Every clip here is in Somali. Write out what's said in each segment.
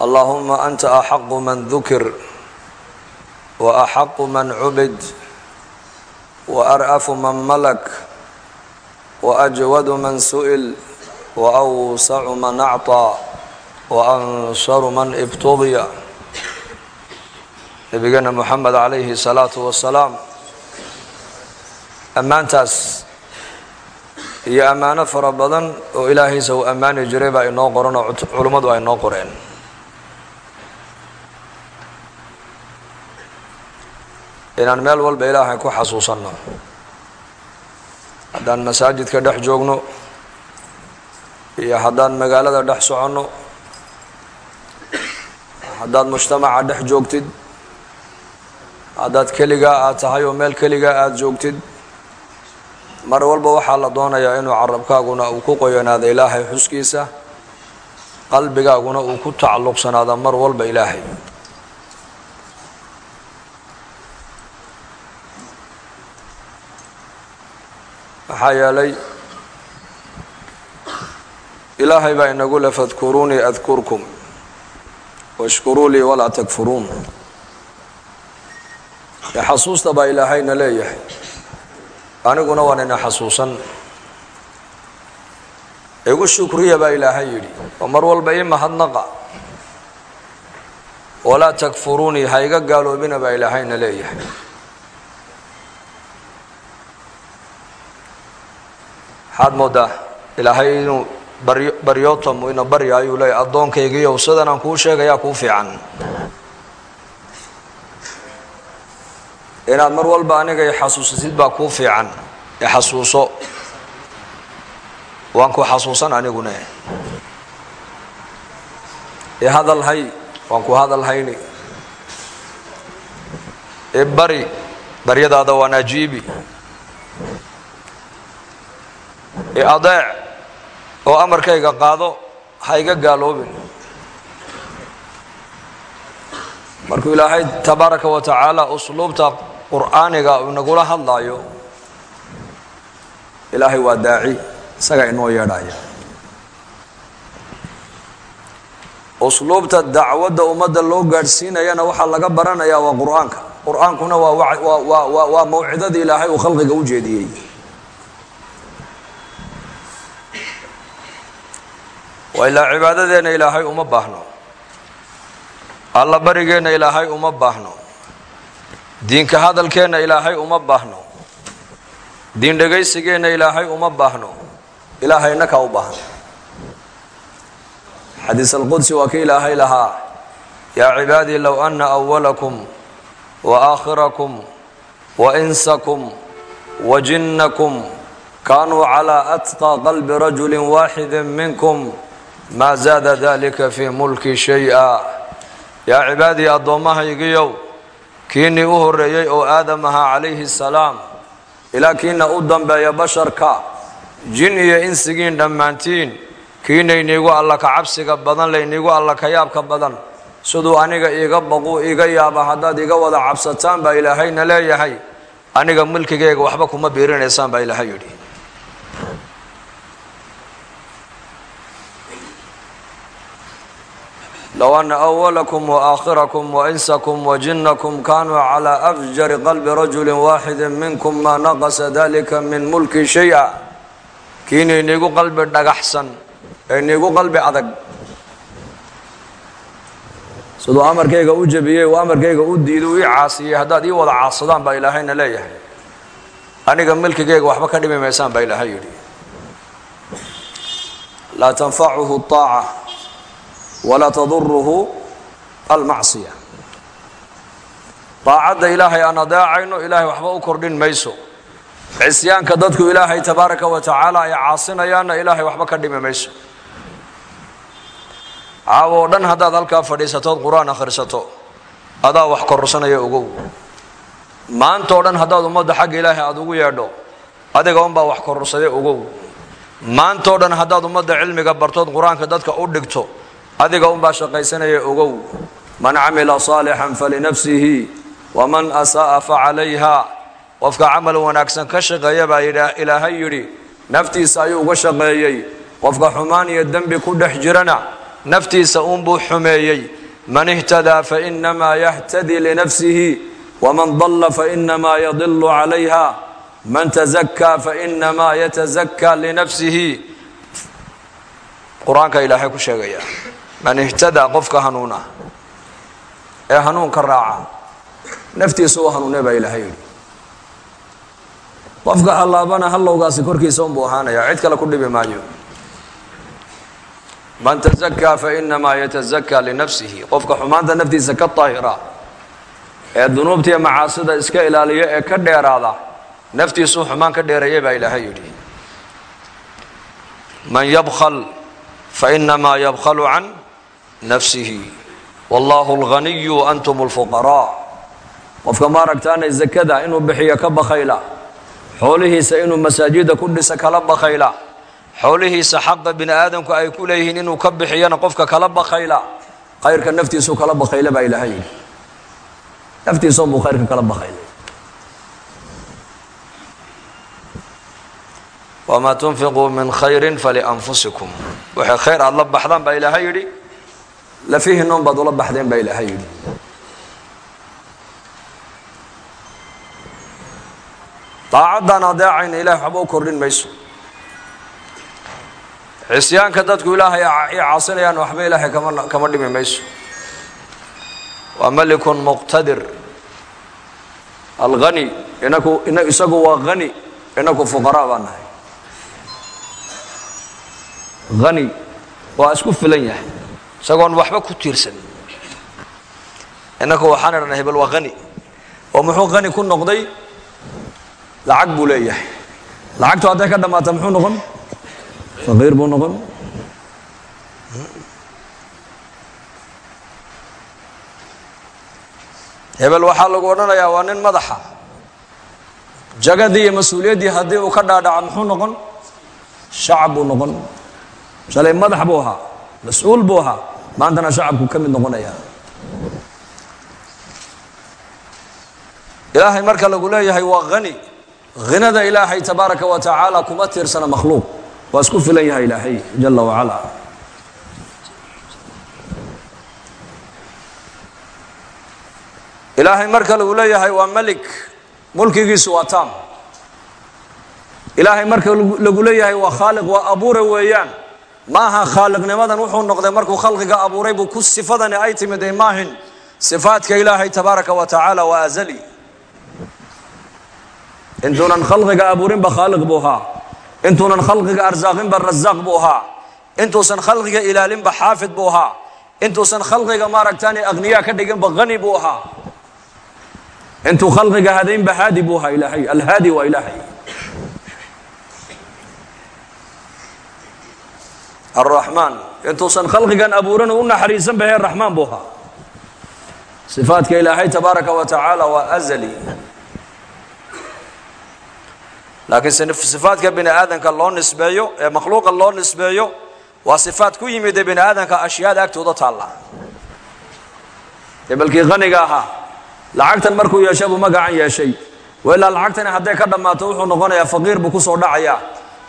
allahuma anta axaqu man dukir wa axaqu man cubid wa arafu man malak wa ajwadu man su'il wa awsacu man acطaa wa ansharu man ibtudiya. Nabigeena moxamed calayhi salaatu wasalaam ammaantaas iyo ammaano fara badan oo ilaahaysa uu ammaani jiray baa inoo qoran oo culummadu ay noo qoreen. Inaan meel walba ilaahay ku xasuusanno. Haddaan masaajidka dhex joogno iyo haddaan magaalada dhex soconno haddaad mujtamaca dhex joogtid haddaad keligaa aad tahay oo meel keligaa aada joogtid mar walba waxaa la doonayaa inuu carabkaaguna uu ku qoyanaado ilaahay xuskiisa qalbigaaguna uu ku tacalluqsanaado mar walba ilaahay maxaa yeelay ilaahay baa inagu le fadkuruunii adkurkum washkuruu lii walaa takfuruun. Xasuusta baa ilaahayna leeyahay. Aniguna waan ina xasuusan. Igu shukriya baa ilaahay yidhi oo mar walba ii mahadnaqa walaa takfuruunii ha iga gaaloobina baa ilaahayna leeyahay waxaad moodaa ilaahay inuu baryo baryootam ina barya ayuu leeyahy addoonkaygiiyow sidan aan kuu sheegayaa kuu fiican. Inaad mar walba aniga i xasuusatid baa kuu fiican ixasuuso waan ku xasuusan aniguna. I hadal hay waan ku hadal hayni. I bari baryadaada waan ajiibi adeec oo amarkayga qaado ha iga gaaloobin. Markuu ilaahay tabaaraka wa tacaala usluubta qur'aaniga uu nagula hadlaayo ilaahay waa daaci isagaa inoo yeedhaya usluubta dacwadda ummadda loo gaadhsiinayana waxaa laga baranayaa waa qur'aanka. Qur'aankuna waa waa mawcidadii ilaahay uu khalqiga u jeediyey waa ilaa cibaadadeenna ilaahay uma baahno. Alla barigeenna ilaahay uma baahno. Diinka hadalkeenna ilaahay uma baahno. Diin dhegaysigeenna ilaahay uma baahno. Ilaahayna kaa u baahno. Xadiis alqudsi waa ki ilaahay lahaa yaa cibaadii low ana awalakum wa aakhirakum wa insakum wa jinnakum kaanuu calaa atqى qalbi rajuli waaxidi minkum maa zaada dalika fii mulki shay-a yaa cibaadii addoommahaygiyow kiinii u horreeyey oo aadam ahaa calayhi salaam ilaa kiina u dambeeya basharka jin iyo insigiin dhammaantiin kiinayniigu alla ka cabsiga badan layniigu alla ka yaabka badan siduu aniga iiga baquu iiga yaaba haddaad iga wada cabsataan baa ilaahayna leeyahay aniga milkigayga waxba kuma biirinaysaan baa ilaahay yidhi low ana awalakum waaaakhirakum wainsakum wajinakum kanuu calaa afjari qalbi rajuli waaxidi minkum maa naqasa dalika min mulki shay-a kiinayniigu qalbi dhagaxsan ayniigu qalbi adag siduu amarkayga u jabiyey uu amarkayga u diidu ii caasiyey haddaad ii wada caasadaan baa ilaahayna leeyahay aniga milkigayga waxba ka dhimi maysaan baa ilaahay yidhi laa tanfacuhu aaca walaa taduruhu almacsiya daacadda ilaahay aan adeecayno ilaahay waxba u kordhin mayso cisyaanka dadku ilaahay tabaaraka wa tacaala ay caasinayaanna ilaahay waxba ka dhimi mayso caawo dhan haddaad halkaa fadhiisatood qur'aan akhrisato adaa wax kororsanaya ogow maanta oo dhan haddaad ummadda xagga ilaahay aada ugu yeedho adiga unbaa wax kororsaday ogow maanta oo dhan haddaad ummadda cilmiga bartood qur'aanka dadka u dhigto adiga unbaa shaqaysanaya ogow man camila saalixan falinafsihi waman asaa'a facalayha qofka camal wanaagsan ka shaqeeya baa ilaahay yidhi naftiisa ayuu uga shaqeeyey. Qofka xumaan iyo dembi ku dhex jirana naftiisa uunbuu xumeeyey. Man ihtadaa fainamaa yahtadii linafsihi waman dalla fainamaa yadilu calayha. Man tazakaa fainamaa yatazakaa linafsihi. Qur'aanka ilaahay ku sheegaya man ihtadaa qofka hanuuna ee hanuunka raaca naftiisa u hanuune baa ilaahay yidhi. Qofka hallaabana hallowgaasi korkiisa unbuu ahaanaya cid kale ku dhibi maayo. Man tazakaa fainamaa yatazakaa linafsihi qofka xumaanta naftiisa ka daahira ee dunuubta iyo macaasida iska ilaaliya ee ka dheeraada naftiisuu xumaan ka dheereeya baa ilaahay yidhi. Man yabkl fainamaa yabklu can nafsihi. Wallahu اlganiyu antum اlfuqaraa qofka maaragtaana zakada inuu bixiyo ka bakhayla. Xoolihiisa inuu masaajida ku dhisa kala bakhayla. Xoolihiisa xaqa bini aadamku ay ku leeyihiin inuu ka bixiyana qofka kala bakhayla. Khayrka naftiisuu kala bakhayla baa ilaahay yidhi. Naftiisaunbuu khayrka kala bakhaylay wmaa tunfiquu min khayri falianfusikum waxay khayr aada la baxdaan baa ilaahay yidhi lafihiinoon baad ula baxdeen baa ilaahay yidhi. Daacaddan adeecayna ilahay waxba u kordhin mayso. Cisyaanka dadku ilaahay ay caasinayaan waxba ilaahay kama kama dhimi mayso. Waa malikun muqtadir. Alghani inaku isagu waa hani inaku fuqaraa baa nahay. Hani waa isku filan yahay isagoon waxba ku tiirsan. Inaku waxaan idhana hebel waa hani oo muxuu hani ku noqday? Lacag buu leeyahay. Lacagtu hadday ka dhammaata muxuu noqon? Faqiir buu noqon. Hebel waxaa lagu odhanayaa waa nin madaxa. Jagadii iyo mas'uuliyaddii haddii uu ka dhaadhaco muxuu noqon? Shacab buu noqon. Shalay madax buu ahaa mas'uul buu ahaa. Maantana shacabku ka mid noqonaya ilaahay marka lagu leeyahay waa hani hinada ilaahay tabaaraka wa tacaala kuma tiirsana makhluuq. Waa isku filan yahay ilaahay jala wacala ilaahay marka lagu leeyahay waa melik mulkigiisu waa taam. Ilaahay marka lagu leeyahay waa khaaliq waa abuure weeyaan maaha khaaliqnimadan wuxuu noqday markuu khalqiga abuuray buu ku sifadani ay timid ee maahin sifaadka ilaahay tabaaraka wa tacaala waa azali. Intuunan khalqiga abuurinba khaaliq buu ahaa. Intuunan khalqiga arsaaqinba rasaaq buu ahaa. Intuusan khalqiga ilaalinba xaafid buu ahaa. Intuusan khalqiga maaragtaani akhniyaa ka dhiginba hani buu ahaa. Intuu khalqiga hadaynba haadi buu ahaa ilaahay. Alhaadi waa ilaahay alraxmaan intuusan khalqigan abuuran u naxariisan ba hee raxmaan buu ahaa. Sifaadka ilaahay tabaaraka wa tacaala waa azali. Laakiin sifaadka bini aadamka loo nisbeeyo ee makhluuqa loo nisbeeyo waa sifaad ku yimid ee bini aadamka ashyaada agtooda taalla hebelkii qaniga ahaa lacagtan markuu yeeshay buu magacan yeeshay. Ilaa lacagtani hadday ka dhammaato wuxuu noqonayaa faqiir buu ku soo dhacayaa.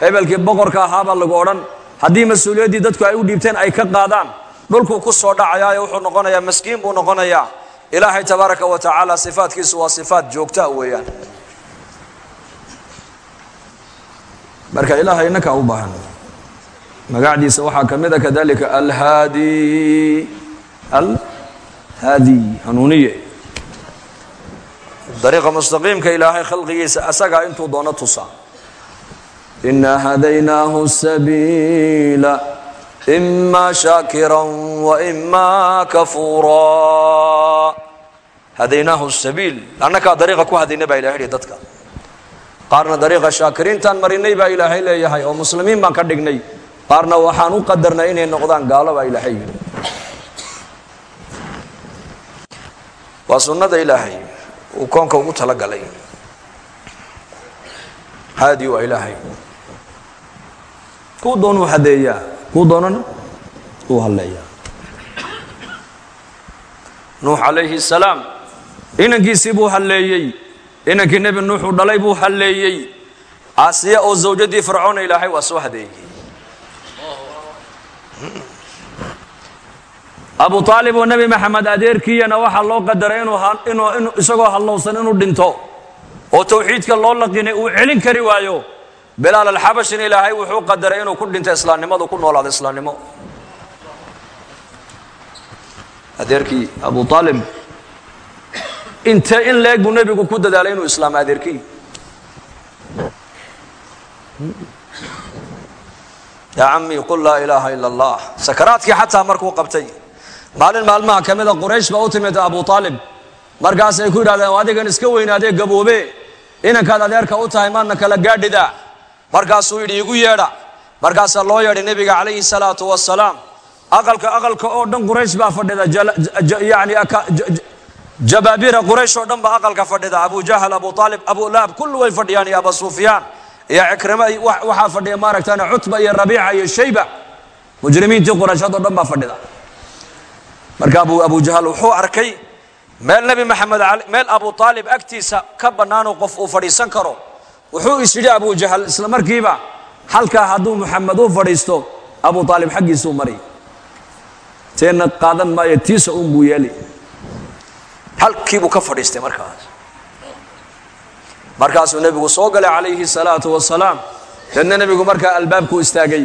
Hebelkii boqorka ahaabaa lagu odhan haddii mas'uuliyaddii dadku ay u dhiibteen ay ka qaadaan dhulkuu ku soo dhacayaayo wuxuu noqonayaa maskiin buu noqonayaa. Ilaahay tabaaraka wa tacaala sifaadkiisu waa sifaad joogtaa weeyaan. Marka ilaahay inakaa u baahan. Magacdiisa waxaa ka mid kadalika alhaadi alhaadi hanuuniye. Dariiqa mustaqiimka ilaahay khalqigiisa asagaa intuu doono tusa inaa hadaynaahu sabiila ima shaakira waima kafuuraa hadaynaahu sabiil annakaa dariiqa ku hadayna baa ilahay hi dadka qaarna dariiqa shaakiriintaan marinay baa ilaahay leeyahay oo muslimiin baan ka dhignay qaarna waxaan u qadarnay inay noqdaan gaalo baa ilaahay yidhi waa sunnada ilaahay uu koonka ugu talagalay haadi waa ilaahay kuu doonuu hadeeyaa kuu doonana uu halleeyaa nuux calayhi salaam inankiisii buu halleeyey inankii nebi nuuxuu dhalay buu halleeyey aasiya oo zawjadii fircoona ilaahay waa soo hadeeyey abu aalib oo nebi maxamed adeerkiiyana waxaa loo qadaray inuu isagoo hallowsan inuu dhinto. Oo tawxiidka loo laqinay uu celin kari waayo bilaal alxabashina ilaahay wuxuu qadaray inuu ku dhinto islaamnimadu ku noolaado islaamnimo. Adeerkii abu aalib intee in leeg buu nebigu ku dadaalay inuu islaamo adeerkii yaa cammi qul laa ilaaha ila allah sakaraadkii xataa markuu qabtay. Maalin maalmaha ka mida quraysh baa u timid abu aalib markaasay ku yidhahdeen adigan iska weynaadee gaboobe. Inankaad adeerka u tahay maadna kala gaadhida markaasuu yidhi igu yeedha. Markaasaa loo yeedhay nebiga calayhi salaatu wasalaam aqalka aqalka oo dhan quraysh baa fadhida. Yani jabaabira quraysh oo dhan baa aqalka fadhida. Abu jahal abu aalib abu lahab kullu way fadhiyaan iyo aba sufyaan iyo cikrima waxaa fadhiya maaragtaan cutba iyo rabiica iyo shayba. Mujrimiintii qurayshad oo dhan baa fadhida. Marka abu abu jahal wuxuu arkay meel nebi maxamed meel abu aalib agtiisa ka bannaanoo qof uu fadhiisan karo wuxuu is yidhi abu jahal isla markiiba halkaa hadduu muxamed u fadhiisto abu aalib xaggiisuu mari teena qaadan maayo tiisa un buu yeeli. Halkiibuu ka fadhiistay markaas. Markaasuu nebigu soo galay calayhi salaatu wasalaam. Deedna nebigu markaa albaabku istaagay.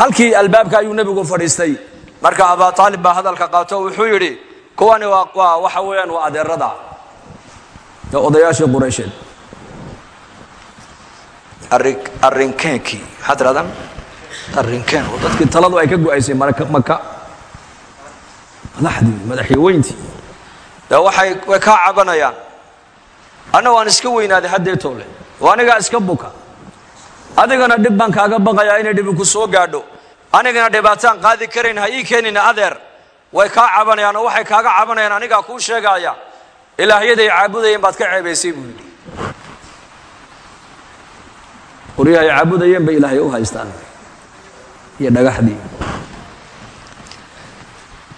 Halkii albaabka ayuu nebigu fadhiistay. Marka abaa aalib baa hadalka qaato wuxuu yidhi kuwani waa waxa weeyaan waa adeerada. Ee odayaashii quraysheed arrinkeenkii maxaad tirahdaan arrinkeen oo dadkii taladu ay ka go'aysay maka madaxdii madaxyaweyntii dee waxay way kaa cabanayaan. Anna waan iska weynaaday haddeetoole oo anigaa iska buka. Adigana dhib baan kaaga baqayaa inay dhibi ku soo gaadho. Anigana dhibaataan qaadi karayn ha ii keenina adeer. Way kaa cabanayaan oo waxay kaaga cabanayaan anigaa kuu sheegaya ilaahyaday caabudayeen baad ka ceebaysay buu yidhi qoryahay caabudayeen bay ilaahay u haystaan. Iyo dhagaxdii.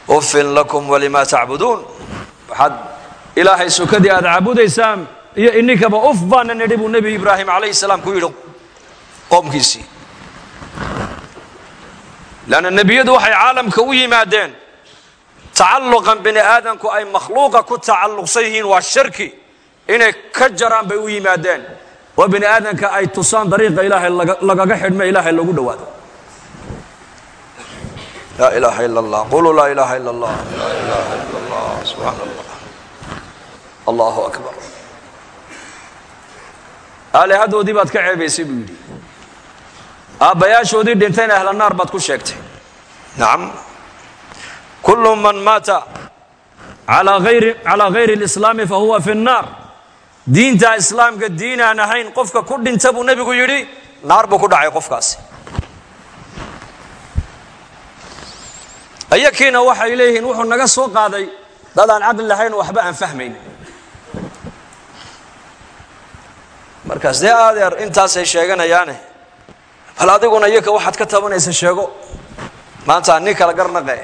Ufin lakum walimaa tacbuduun waxaad ilaahay sukadii aad caabudaysaan iyo ininkaba uf baana nidhi buu nebi ibraahim calayhi salaam ku yidhi qoomkiisii leanna nebiyadu waxay caalamka u yimaadeen tacalluqan bini aadamku ay makhluuqa ku tacalluqsan yihiin waa shirki. Inay ka jaraan bay u yimaadeen oo bini aadamka ay tusaan dariiqa ilaahay lagaga xidhme ilaahay lagu dhowaado laa ilaaha ila allah quluu laa ilaaha ila allah laa ilaaha ila allah subxaana allah allahu akbar aalihadoodii baad ka ceebaysay buu yidhi aabbayaashoodii dhintayna ahla naar baad ku sheegtay nacam kullu man maata calaa hayri اlislaami fahuwa fi الnaar diinta islaamka diinaan ahayn qofka ku dhinta buu nebigu yidhi naar buu ku dhacay qofkaasi ayakiina waxay leeyihiin wuxuu naga soo qaaday dad aan caqli lahayn waxba aan fahmayn markaas dee adeer intaasay sheeganayaane bal adiguna iyaka waxaad ka tabanaysa sheego. Maanta nin kala garnaqe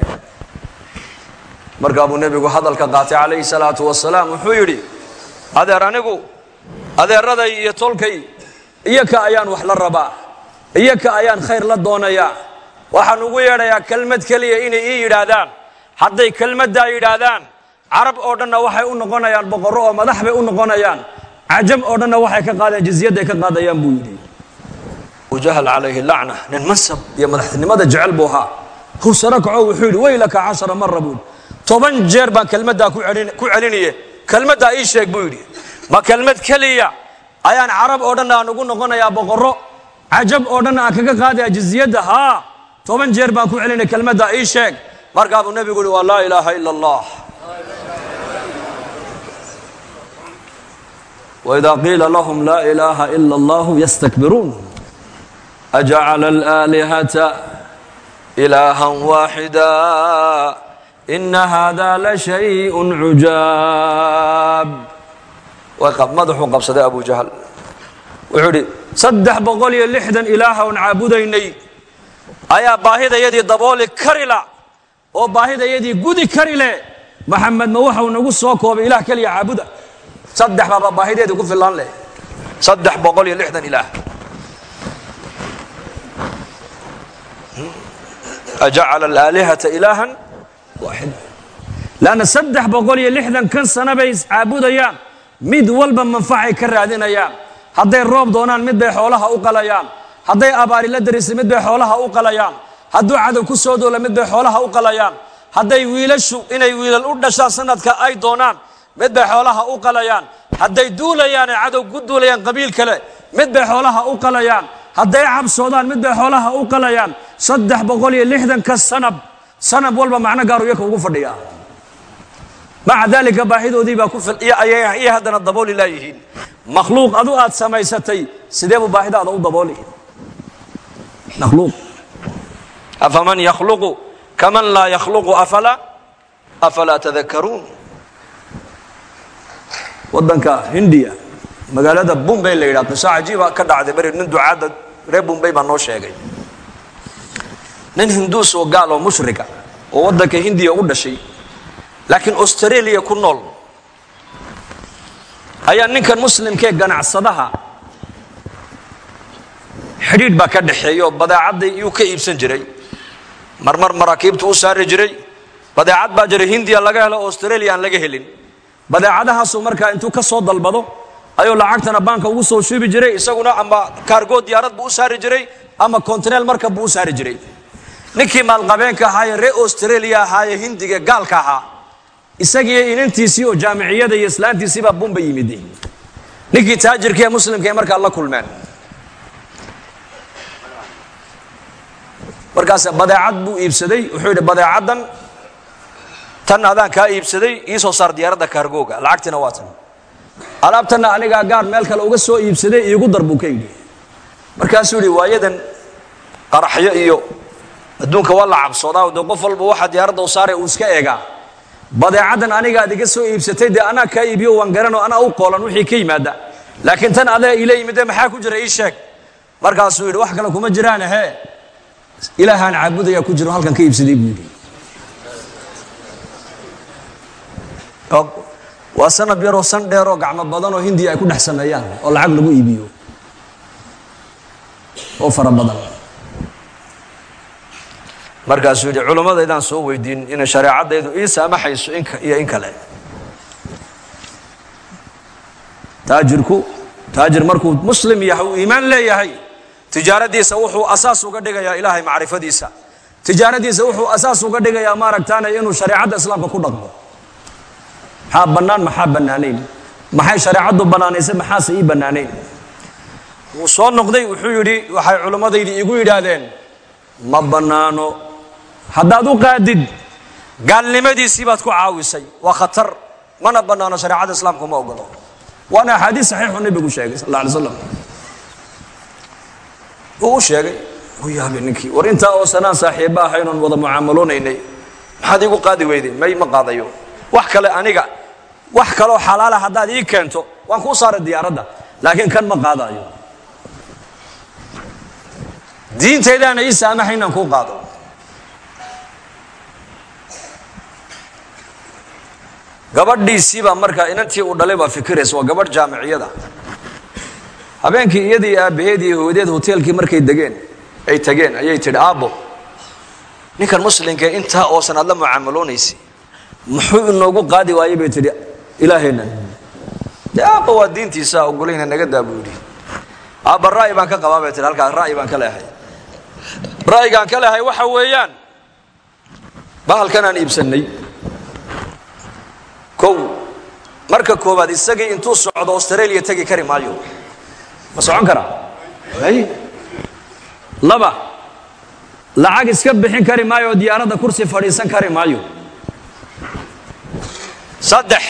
markaa nebigu hadalka qaatay calayhi salaatu wasalaam wuxuu yidhi adeer anigu adeeraday iyo tolkay iyaka ayaan wax la rabaa iyaka ayaan khayr la doonayaa waxaan ugu yeedhayaa kelmad keliya inay ii yidhaahdaan. Hadday kelmaddaa yidhaahdaan carab oo dhanna waxay u noqonayaan boqorro oo madax bay u noqonayaan cajam oo dhanna waxay ka qaadeen jizyadday ka qaadayaan buu yidhi. Abujahal calayhi lacna nin mansab iyo madaxtinimada jecel buu ahaa. Huu saro kaco wuxuu yidhi waylaka cashara mara toban jeer baan kelmaddaa ku celinaye kelmaddaa ii sheeg buu yidhi ma kelmad keliya ayaan carab oo dhanna aan ugu noqonayaa boqorro cajab oo dhanna aan kaga qaadaya jizyadda haa toban jeer baan ku celinaya kelmaddaa ii sheeg markaa buu nebigu yihi waa laa ilaaha ila allah وإذا قيل لهم لا إله إلا الله يستكبرون أجعل الآلهة إلها واحدا ina haadaa la shayءun cujaab madaxuu qabsaday abu jahl wuxuu idhi saddex boqol iyo lixdan ilaaha un caabudaynay ayaa baahidayadii dabooli kari la oo baahidayadii gudi kari leh maxamed ma waxau nagu soo koobay ilaah keliya caabuda saddex baabaa baahideedii ku filaan leh saddex boqol iyo lixdan ilaah ajacala alaalihata ilaahan lanna saddex boqol iyo lixdan kan sano bay iscaabudayaan mid walba manfacay ka raadinayaan. Hadday roob doonaan mid bay xoolaha u qalayaan. Hadday abaari la darisay mid bay xoolaha u qalayaan. Hadduu cadow ku soo doola mid bay xoolaha u qalayaan. Hadday wiilashu inay wiilal u dhashaan sanadka ay doonaan mid bay xoolaha u qalayaan. Hadday duulayaan ee cadow ku duulayaan qabiil kale mid bay xoolaha u qalayaan. Hadday cabsoodaan mid bay xoolaha u qalayaan. Saddex boqol iyo lixdanka sanab sanab walba macno gaaru yaka ugu fadhiya. Maca daalika baahidoodii baa ku iyo haddana dabooli laayihiin makhluuq adu aad samaysatay sidee buu baahidaada u dabooli? Makhluuq. Afaman yakhluqu? Kaman laa yakhluqu afala? Afalaa tadakaruun waddanka hindiya magaalada bumbay la yidhaha qiso cajiiba ka dhacday beri nin ducaadda reer bumbay baa noo sheegay nin hinduus oo gaal oo mushrika oo waddanka hindiya u dhashay laakiin australia ku nool ayaa ninkan muslimkee ganacsadaha xidhiidh baa ka dhaxeeya oo badeecadday iyuu ka iibsan jiray marmar maraakiibtu u saari jiray badeecad baa jiray hindiya laga helo australia aan laga helin. Badeecadahaasuu markaa intuu ka soo dalbado ayuu lacagtana baanka ugu soo shuubi jiray isaguna ama kaargoo diyaarad buu u saari jiray ama kontineel markab buu u saari jiray ninkii maalqabeenka ahaayee reer australia ahaayee hindiga gaalka ahaa isagiiyo inantiisii oo jaamiciyada iyo islaantiisiibaa bumba yimid ninkii taajirka ee muslimka markaa la kulmeen. Markaas badeecad buu iibsaday wuxuu yidhi badeecaddan tan adaan kaa iibsaday ii soo saar diyaaradda kaargooga lacagtiina waa tan. Alaabtanna anigaa gaar meel kale uga soo iibsaday iigu dar buu ka yidhi. Markaasuu yidhi waayadan qaraxyo iyo adduunka waa la cabsoodaa dee qof walba waxaa diyaaradda u saaray uu iska eegaa badeecaddan anigaad iga soo iibsatay dee anaa kaa iibiyo waan garanoo anaa u qoolan wixii ka yimaada. Laakiin tan adaa ila yimidee maxaa ku jira ii sheeg. Markaasuu yidhi wax kale kuma jiraan he ilaahaan caabudayaa ku jiro halkan ka iibsaday buu yidhi. Waa sanab yaroo san dheeroo gacmo badan oo hindiya ay ku dhex sameeyaan oo lacag lagu iibiyo. Oo fara badan markaasuu yidhi culimmadaydaan soo weydiin inay shareecadaydu ii saamaxayso iyo in kale. Taajirku taajir markuu muslim yahay uu iimaan leeyahay tijaaradiisa wuxuu asaas uga dhigayaa ilaahay macrifadiisa. Tijaaradiisa wuxuu asaas uga dhigayaa maaragtaane inuu shareecadda islaamka ku dhaqmo. Maxaa bannaan maxaa bannaanayn? Maxay shareecaddu bannaanaysay maxaase ii bannaanayn? Wuu soo noqday wuxuu yidhi waxay culimmadaydii igu yidhaahdeen ma bannaano haddaad u qaadid. Gaalnimadiisii baad ku caawisay. Waa khatar. Mana bannaano shareecada islaamka ma ogolo waana axaadiis saxiixu nebigu sheegay sal alla alay slam uu u sheegay u yaabay ninkii. War intaa oo sanaan saaxiiba ahaynoon wada mucaamaloonaynay maxaad iigu qaadi weyday? May ma qaadayo. Wax kale aniga wax kaloo xalaala haddaad ii keento waan kuu saaray diyaaradda laakiin kan ma qaadayo diintaydaana ii saamaxa inaan kuu qaado gabadhiisiibaa markaa inantii uu dhalay baa fikiraysa waa gabadh jaamiciyada. Habeenkii iyadii aabbaheed iyo hooyadeed hoteelkii markay degeen ay tageen ayay tidhi aabbo ninkan muslimkae intaa oosan aad la mucaamaloonaysa muxuu inoogu qaadi waayey bay tidhi ilaahayna. Dee aabba waa diintiisa ogolayna naga daa buu yidhi aabba ra'yi baan ka qabaa bay tihi halkaas ra'yi baan ka leehay. Ra'yigaan ka leehay waxa weeyaan bahalkan aan iibsannay kow. Marka koowaad isagii intuu socdo australia tegi kari maayo. Ma socon karaa ay laba lacag iska bixin kari maayo oo diyaaradda kursi fadhiisan kari maayo. Saddex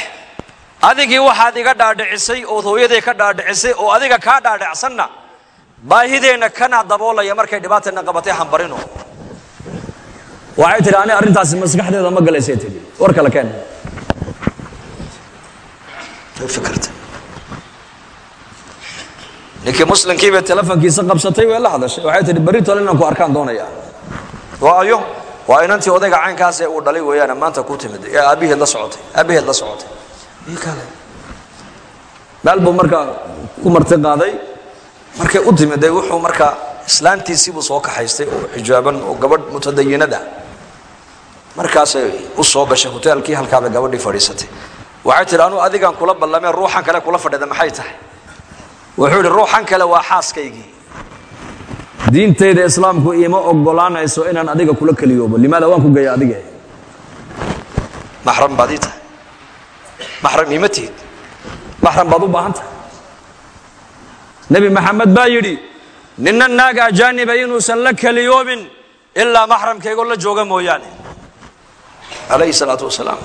adigii waxaad iga dhaadhicisay ood hooyaday ka dhaadhicisay oo adiga kaa dhaadhicsanna baahideenna kanaa daboolaya markay dhibaatayna qabatay hambarino. Waxay tidhi ani arrintaasi maskaxdeeda ma galaysay tidhi war kale keen ninkii muslimkii bay telefonkiisa qabsatay way la hadashay. Waxay tihi berri tole inaan ku arkaan doonaya. Waayo waa inantii odayga caynkaas ee uu dhalay weeyaane maanta ku timid. Ee aabbaheed la socotay aabbaheed la socotay. Meel buu markaa ku marti qaaday. Markay u timid ee wuxuu markaa islaantiisii buu soo kaxaystay oo xijaaban oo gabadh mutadayinada. Markaasay u soo gashay hoteelkii halkaabay gabadhii fadhiisatay waxay tidhi anuu adigaan kula ballameen ruuxan kale kula fadhida maxay tahay? Wuxuu yidhi ruuxan kale waa xaaskaygii. Diintayda islaamku iima ogolaanayso inaan adiga kula keliyoobo. Limaada waan ku geeya adige maxram baad ii tahay. Maxram iima tihid. Maxram baad u baahan tahay. Nebi maxamed baa yidhi nina naaga ajaaniba inuusan la keliyoobin ilaa maxramkaygoo la jooga mooyaane. Calayhi salaatu wasalaam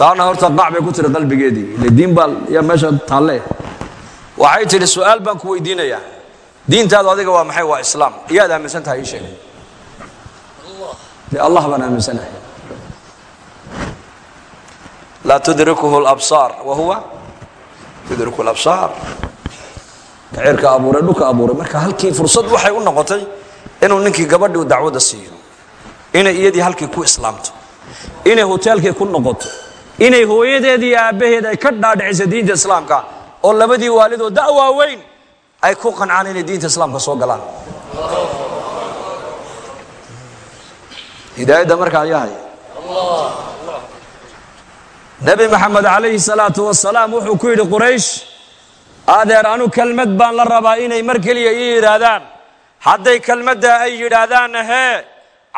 taana horta qac bay ku tiri qalbigeedii ile diin baa yaa meesha taalle. Waxay tidhi su'aal baan ku weydiinayaa diintaadu adiga waa maxay? Waa islaam. Iyaad aaminsan tahay ii sheeg dee allah baan aaminsanahay. Laa tudrikuhu labsaar wa huwa? Tudriku labsaar kacirka abuuray dhulka abuuray. Marka halkii fursad waxay u noqotay inuu ninkii gabadhii dacwada siiyo. Inay iyadii halkii ku islaamto. Inay hoteelkii ku noqoto inay hooyadeedii aabbaheed ay ka dhaadhicisay diinta islaamka oo labadii waalidoo da' waaweyn ay ku qancaan inay diinta islaamka soo galaan. Hidaayadda markaa ayaa haya nebi maxamed calayhi salaatu wasalaam wuxuu ku yidhi quraysh adeer anu kelmad baan la rabaa inay mar keliya ii yidhaahdaan. Hadday kelmaddaa ay yidhaahdaanna hee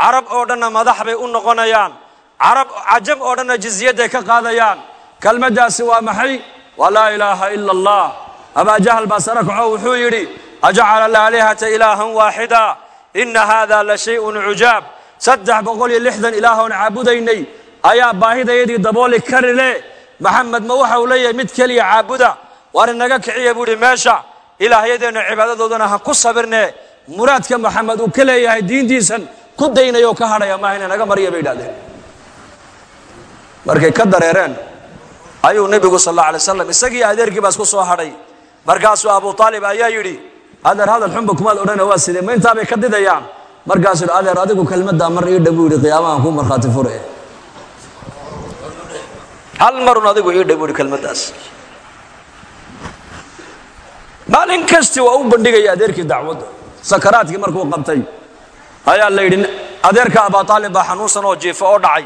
carab oo dhanna madax bay u noqonayaan carab cajab oo dhanna jizyadday ka qaadayaan. Kelmaddaasi waa maxay? Waa laa ilaaha ila allah abaa jahal baa sara kaco wuxuu yidhi ajacala alaalihata ilaahan waaxida. Ina haada la shayun cujaab saddex boqol iyo lixdan ilaahoon caabudaynay ayaa baahidayadii dabooli kari le maxamed ma waxa uu leeyahay mid keliya caabuda? Waar inaga kiciya buu ihi meesha ilaahyadeenna cibaadadoodana ha ku sabirne. Muraadka maxamed uu ka leeyahay diintiisan ku daynaya oo ka hadhaya maaha ina naga marya bay idhahdeen markay ka dareereen ayuu nebigu sal alla alay slam isagii adeerkii baa isku soo hadhay. Markaasuu abu aalib ayaa yidhi adeer hadal xunba kumaad odhana waa sidee? Ma intaabay ka didayaan. Markaasuu yidhi adeer adigu kelmaddaa mar ii dha buu yidhi qiyaamahan ku markhaati fure. Hal marun adigu ii dha yidhi kelmaddaas. Maalin kasti waa u bandhigaya adeerkii dacwadda. Sakaraadkii markuu qabtay ayaa la yidhi adeerka abaa aalib baa xanuunsan oo jiifa oo dhacay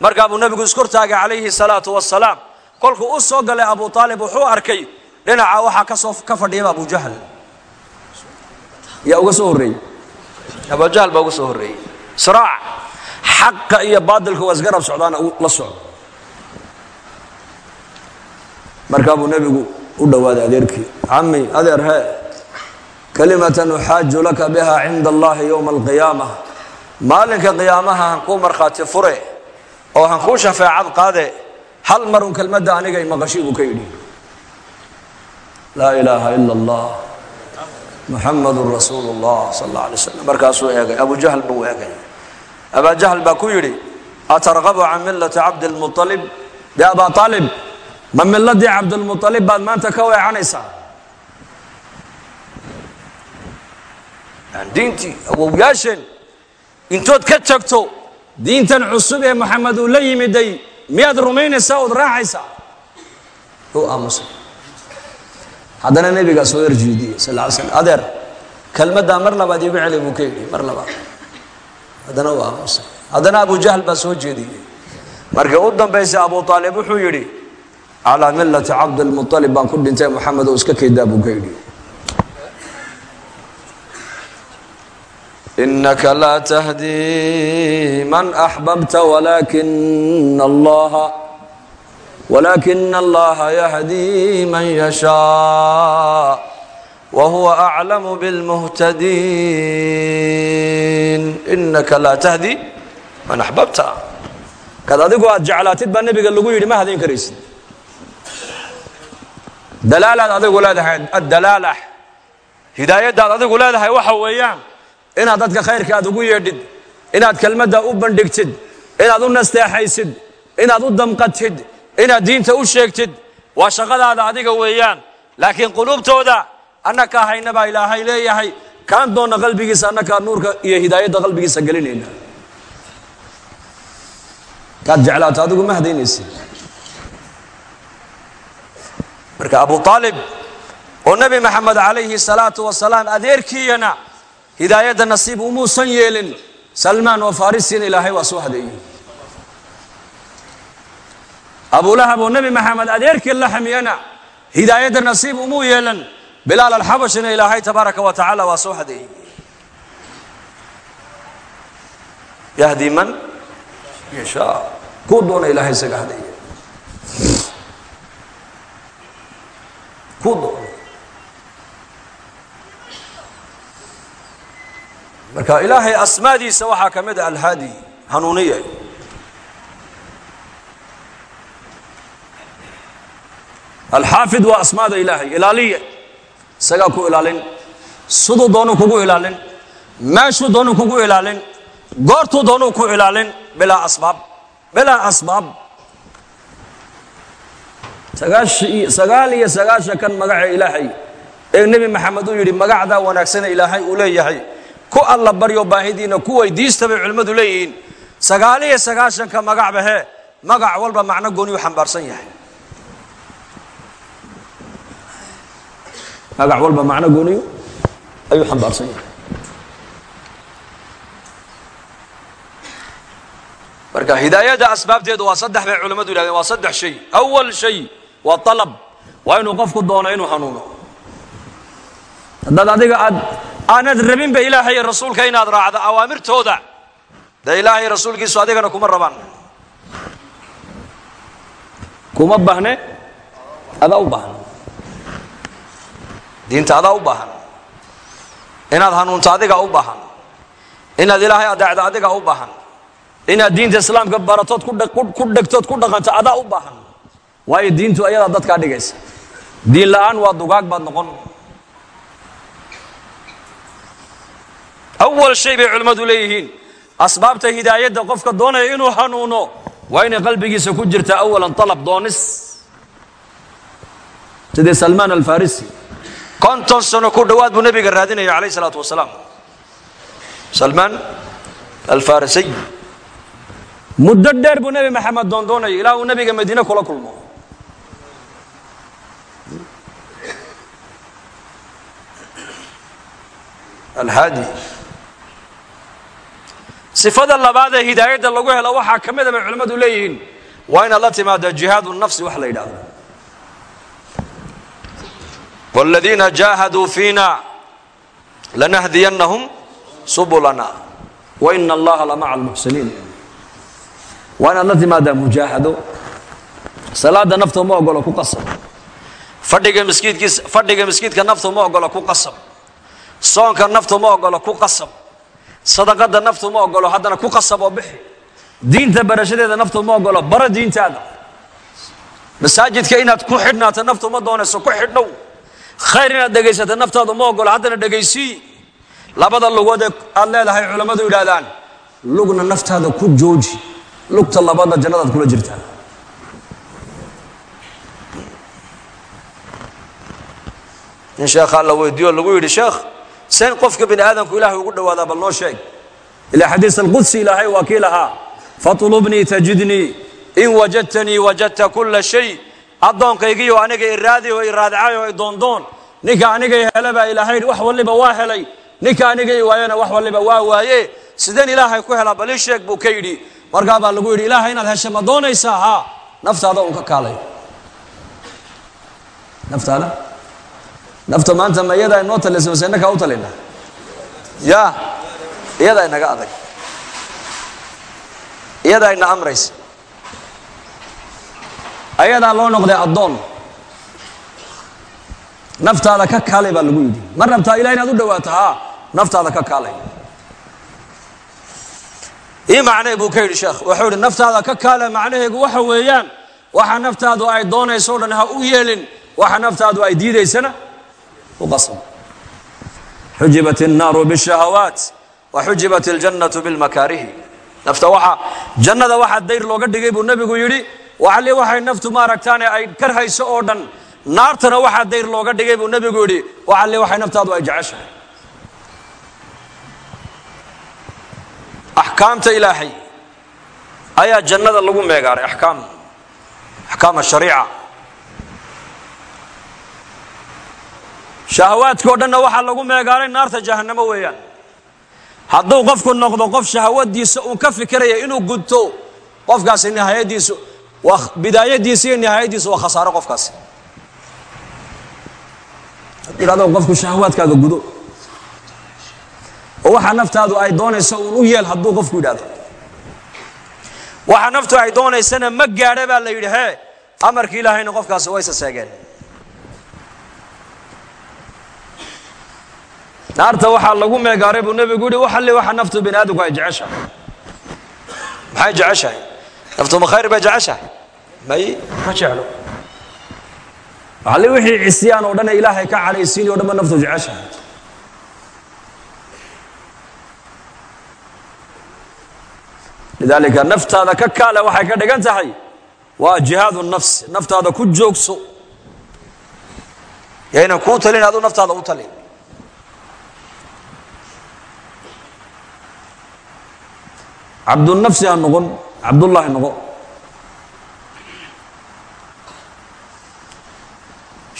markaa buu nebigu iskortaagay calayhi salaatu wasalaam kolkuu u soo galay abu aalib wuxuu arkay dhinaca waxaa ka soo ka fadhiyaba abu jahl. Yaa uga soo horreeyey abu jahl baa uga soo horreeyey siraac xaqa iyo baadilka waa isgarab socdaana la socdo markaa buu u dhowaaday adeerkii cami adeer hee kalimatan uxaaju laka biha cinda allahi yowma alqiyaama maalinka qiyaamaha kuu markhaati fure oo han kuu shafeecad qaade hal marun kelmadda aniga i maqashii buu ka yidhi? Laa ilaaha ila allah muxamadun rasuulu llah sal alla markaasuu eegay abu jahl buu eegay. Abaa jahl baa ku yidhi atargabu can millati cabdilmualib de abaa aalib ma miladii cabdilmualib baad maanta ka weecanaysaa? Diintii awowyaasheen intood ka tagto diintan cusub ee maxamed uu la yimiday miyaad rumaynaysaa ood raacaysaa? U aamusay haddana nebigaa soo erjiidiyey sal ly slam adeer kelmaddaa mar labaad iigu celi buu ka yidhi mar labaad. Haddana u aamusay haddana abu jahl baa soo jeediyey. Markii u dambaysay abu aalib wuxuu yidhi calaa millati cabdilmualib baan ku dhintay moxamed oo iska keedaa buu ka yidhi laa tahdii man axbabta walakin allaha walaakina allaha yahdii man yashaa wa huwa aclamu bilmuhtadiin inaka laa tahdi man axbabta kad adigu aad jeclaatid baa nebiga lagu yidhi ma hadayn karaysid dalaalaad adigu leedahay addalaala hidaayaddaad adigu leedahay waxa weeyaan inaad dadka khayrka aad ugu yeedhid inaad kelmadda u bandhigtid inaad u nasteexaysid inaad u damqatid inaad diinta u sheegtid waa shaqadaada adiga weeyaan. Laakiin quluubtooda annakaa hayna baa ilaahay leeyahay. Kaan doonna qalbigiisa annakaa nuurka iyo hidaayadda qalbigiisa gelinayna kaad jeclaato adigu ma hadaynaysid marka abu aalib oo nebi maxamed calayhi salaatu wasalaam adeerkiiyana hidaayadda nasiib umuusan yeelin salmaan oo farisiina ilaahay waa soo hadeeyey abulahab oo nebi maxamed adeerkii la xamiyana hidaayadda nasiib umuu yeelan bilaal alxabashina ilaahay tabaaraka wa tacaala waa soo hadeeyey yahdi man yashaa kuu doona ilaahay isaga hadeeya kuu doona marka ilaahay asmaadiisa waxaa ka mid a alhaadi hanuuniye. Alxaafid waa asmaada ilaahay ilaaliye. Isagaa ku ilaalin siduu doonuu kugu ilaalin meeshuu doonuu kugu ilaalin goortuu doonuu ku ilaalin bilaa asbaab bilaa asbaab. Sagaal iyo sagaashan kan magaca ilaahay ee nebi maxamed uu yidhi magacdaa wanaagsana ilaahay uu leeyahay ku alla baryo baahidiina ku weydiista bay culimmadu leeyihiin. Sagaal iyo sagaashanka magacba hee magac walba macno gooniyuu xambaarsan yahay. Magac walba macno gooniyu ayuu xambaarsan yahay. Marka hidaayadda asbaabteedu waa saddex bay culimmadu yidhahdeen waa saddex shay. Awal shay waa alab waa inuu qofku doono inuu hanuuno. Haddaad adiga aad aanad rabinba ilaahay iyo rasuulka inaad raacdo awaamirtooda. Dee ilaahay rasuulkiisu adigana kuma rabaan. Kuma bahne? Adaa u baahan diinta adaa u baahan inaad hanuunto adiga u baahan inaad ilaahay adeecdo adiga u baahan inaad diinta islaamka baratood ku dhegtood ku dhaqanto adaa u baahan waayo diintu ayadaa dadkaa dhigaysa. Diin la'aan waa dugaag baad noqon awal shay bay culimmadu leeyihiin. Asbaabta hidaayadda qofka doonaya inuu hanuuno waa inay qalbigiisa ku jirta awalan alab doonis. Sidii salmaan alfarisi? Konton sano ku dhowaad buu nebiga raadinaya calayh salaatu wasalaam. Salmaan alfarisiy muddo dheer buu nebi maxamed doondoonaya ilaa uu nebiga madiine kula kulmo. Alhaadi sifada labaad ee hidaayadda lagu helo waxaa ka mida bay culimmadu leeyihiin waa inaad la timaada jihaadu nafsi wax la yidhaahdo. Wاladiina jaahaduu fiina lanahdiyannahum subulana. Waina allaha lamaca almuxsiniin waa inaad la timaadaa mujaahado. Salaada nafta ma ogolo ku qasab. Fadhiga miskiidkiis fadhiga miskiidka naftu ma ogolo ku qasab. Soonka naftu ma ogolo ku qasab sadaqada naftu ma ogolo haddana ku qasab oo bixi. Diinta barashadeeda naftu ma ogolo bara diintaada. Masaajidka inaad ku xidhnaato naftu ma doonayso ku xidhnow. Khayr inaad dhegaysato naftaadu ma ogolo haddana dhegaysii labada lugood ee aad leedahay culammadu yidhaahdaan lugna naftaada ku jooji. Lugta labadna jannadaad kula jirtaa. In sheekhaa la weydiiyo lagu yidhi sheekh seen qofka bini aadamku ilaahay ugu dhawaadaa bal noo sheeg. Ilaa xadiis alqudsi ilaahay waa kii lahaa fatlubnii tajidnii in wajadtanii wajadta kula shay addoonkaygiiyo aniga iraadi oo iraadicay oo doondoon ninka aniga i hele ilaahay wax walliba waa helay ninka aniga i waayena wax walliba waa waaye sideen ilaahay ku helaa bal ii sheeg buu ka yidhi. Markaa baa lagu yidhi ilaahay inaad hesha ma doonaysaa haa naftaada un ka kaalay. Naftaada nafta maanta ma iyadaa inoo talisa mase innakaa u talina ya iyadaa inaga adag. Iyadaa ina amraysa. Ayadaa loo noqday addoon. Naftaada ka kaalay baa lagu yidhi. Ma rabtaa ilaah inaad u dhawaato haa naftaada ka kaalay. Ii macnee buu ka yidhi sheekh wuxuu yidhi naftaada ka kaale macnaheegu waxa weeyaan waxa naftaadu ay doonayso o dhan ha u yeelin waxa naftaadu ay diidaysana u qasab xujibat الnaaru bالشhahawaat waxujibat اljannatu biاlmakaarihi nafta waxa jannada waxaa dayr looga dhigay buu nebigu yidhi waxali waxay naftu maaragtaane ay karhayso oo dhan naartana waxaa dayr looga dhigay buu nebigu yidhi waxali waxay naftaadu ay jeceshahay axkaamta ilaahay ayaa jannada lagu meegaaray axkaam axkaam ashariica shahawaadka o dhanna waxaa lagu meegaaray naarta jahannamo weeyaan. Hadduu qofku noqdo qof shahwadiisa uu ka fikiraya inuu gudto qofkaasi nihaayadiisu waa bidaayadiisa iyo nihaayadiisu waa khasaaro qofkaasi. Idhahdo qofku shahawaadkaaga gudo oo waxaa naftaadu ay doonayso uun u yeel hadduu qofku yidhahdo waxa naftu ay doonaysana ma gaadha baa la yidhi hee amarkii ilaahayna qofkaasi waysa seegeen naarta waxaa lagu meegaaray buu nebigu yihi waxalli waxa naftu bini ay jeceshahay. Maxay jeceshahay? Naftu ma khayr bay jeceshahay? May ma jeclo. Waxalli wixii cisyaan oo dhan ee ilaahay ka cadhaysiinay o dhan ba naftu jeceshahay. Lidaalika naftaada ka kaale waxay ka dhigan tahay waa jihaadu nafsi naftaada ku joogso. Yaynan kuu talin aduu naftaada u talin cabdunafsi ha noqon cabdullaahi noqo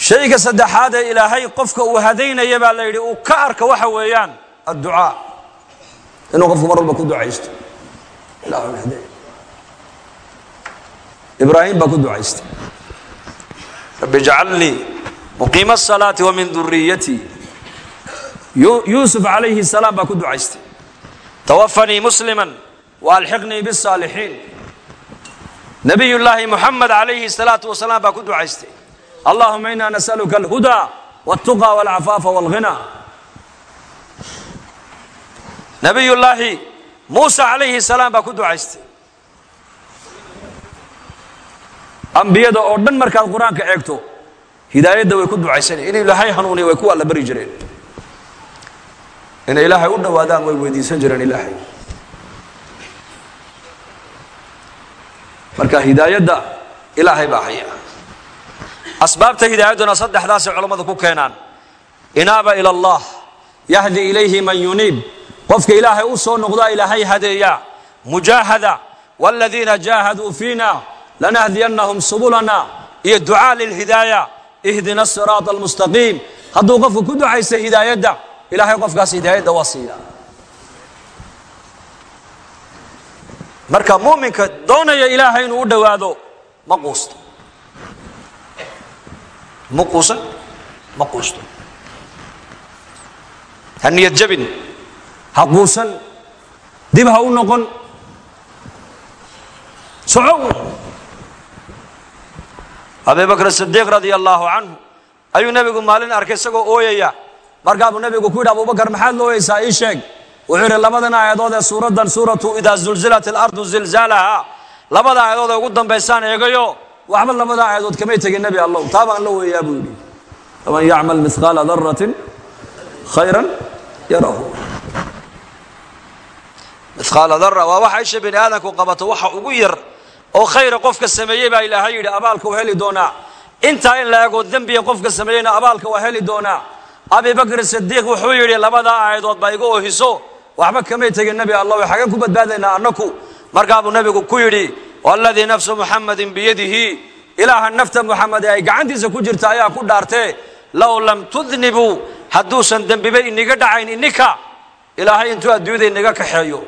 shayga saddexaad ee ilaahay qofka uu hadaynaya baa la yidhi uu ka arka waxa weeyaan adducaa inuu qofku mar walba ku ducaysto ibraahim baa ku ducaystay rabbi ijcalnii muqiima asalaati wa min duriyatii yuusuf calayhi salaam baa ku ducaystay tawafanii muslima waalxiqnii bisaalixiin nabiy llaahi muxamed calayhi salaatu wasalaam baa ku ducaystay allahuma ina nasaluka alhudaa waltuqa walcafaafa walghina nabiy llaahi muusa calayhi salaam baa ku ducaystay ambiyada oo dhan markaad qur'aanka eegto hidaayadda way ku ducaysanaya in ilaahay hanuuniya way kuwaa la jireen inay ilaahay u dhowaadaan way weydiisan jireen ilaahay marka hidaayadda ilaahay baa haya asbaabta hidaayadduna saddexdaasay culammadu ku keenaan. Inaaba ila allah yahdi ilayhi man yuniib qofka ilaahay u soo noqdaa ilaahay hadeeya. Mujaahada wاladiina jaahaduu fiina lanahdiyannahum subulana. Iyo ducaa lilhidaaya ihdina asiraaط almustaqiim hadduu qofku ku ducaysa hidaayadda ilahay qofkaas hidaayadda waa siiyaa. Marka muminka doonaya ilaahay inuu u dhowaado ma quusto. Ma quusan? Ma quusto. Ha jabin. Ha quusan. Dib ha u noqon. Soco abi sidiiq radia allaahu canhu ayuu nebigu maalin arkay isagoo ooyaya. Markaabuu nebigu ku yidhi abubakar maxaad looyeysaa ii sheeg wuxuu yidhi labadan aayadood ee suuraddan suuratu idaa zulzilat alardu zilzaalaha labada aayadood ee ugu dambaysaan eegayo waxba labada aayadood kamay tegin nebi allow taa baan la weeyaa buu yidhi. Faman yacmal mihqaala daratin khayran yarahu mihqaala dara waa waxa isha bini aadamku qabato waxa ugu yar oo khayra qofka sameeyey baa ilaahay yidhi abaalka waa heli doonaa. Intaa in la eego dembiga qofka sameeyeyna abaalka waa heli doonaa. Abi bakr sidiiq wuxuu yidhi labadaa aayadood baa iga oohiso waxba kamay tegin nebi allah xageen ku badbaadaynaa annaku markaabuu nebigu ku yidhi waladii nafsu muxamadin biyadihi. Ilaaha nafta muxamed ee ay gacantiisa ku jirta ayaa ku dhaartee low lam tudnibuu hadduusan dembiba iniga dhacayn ininka ilaahay intuu adduunyada inaga kaxeeyo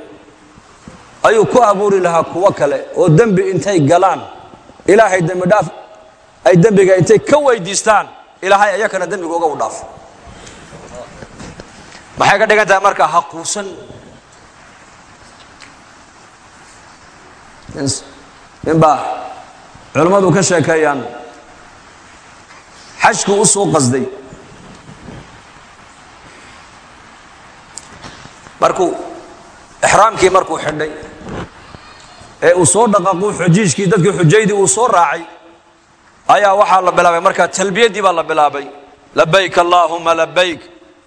ayuu ku abuuri lahaa kuwo kale oo dembi intay galaan. Ilaahay dembi dhaaf ay dembiga intay ka weydiistaan. Ilaahay ayakana dembigooga u dhaafo maxay ka dhigan tahay markaa ha quusan? Ninbaa culammadu ka sheekeeyaan. Xajku u qasday. Markuu ixraamkii markuu xidhay ee uu soo dhaqaaqu xujiijkii dadkii xujaydii uu soo raacay ayaa waxaa la bilaabay. Markaa talbiyaddii baa la bilaabay. Labayk allaahuma labayk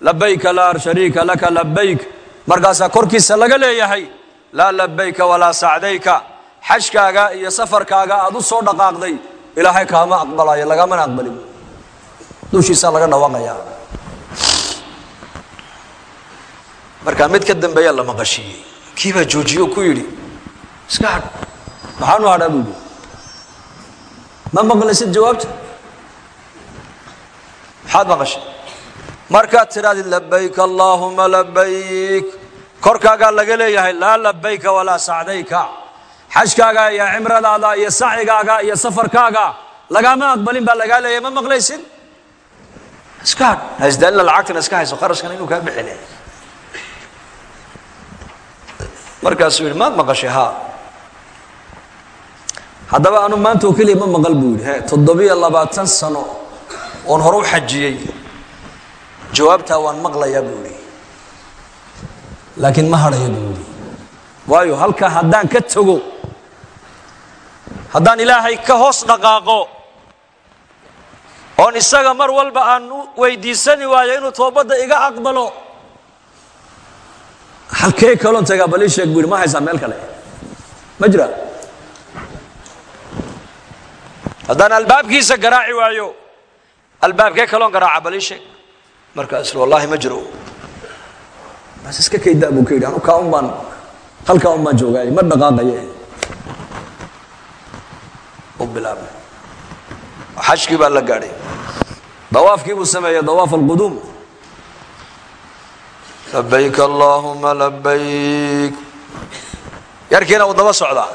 labayka laa shariika laka labayk markaasaa korkiisa laga leeyahay laa labayka walaa sacdayka. Xajkaaga iyo safarkaaga aad u soo dhaqaaqday ilaahay kaama aqbalayo lagamana aqbalin. Dushiisaa laga dhawaaqayaa markaa mid ka dambeeya la maqashiiyey kiibaa joojiye ku yidhi iska hadh maxaanu hadhaa buu yidhi? Ma maqlaysid jawaabta? Maxaad maqashay markaad tidhahdid labayk allaahuma labayk korkaagaa laga leeyahay laa labayka walaa sacdayka. Xajkaaga iyo cimradaada iyo sacigaaga iyo safarkaaga lagaama aqbalin baa lagaa leeyahay ma maqlaysid iska hadh haisdaalina lacagtana iska hayso qarashkana inuu kaa bixine. Markaasuu yidhi maad maqashay haa haddaba anu maanta oo keliya ma maqal buu yidhi he toddobiyo labaatan sano oon hore u xajiyey jawaabtaa waan maqlayaa buu yidhi laakiin ma hadhaya buu yidhi waayo halkaa haddaan ka tago haddaan ilaahay ka hoos dhaqaaqo oon isaga mar walba aan weydiisani waayo inuu toobadda iga aqbalo halkee kaloon tagaa bal ii sheeg buu yidhi ma haysaa meel kale. Ma jira. Haddaan albaabkiisa garaaci waayo albaabkee kaloon garaaca bal ii sheeg markaas wallaahi ma jiro. Bas iska kaydaa buu ka yidhi anu kaa un baan halkaa un baan joogaay ma dhaqaaqaye. U bilaabay. Xajkii baa la gaadhay. Dawaafkii buu sameeyey dawaaf alquduum labayk allaahuma labayk yarkiina uu daba socdaa.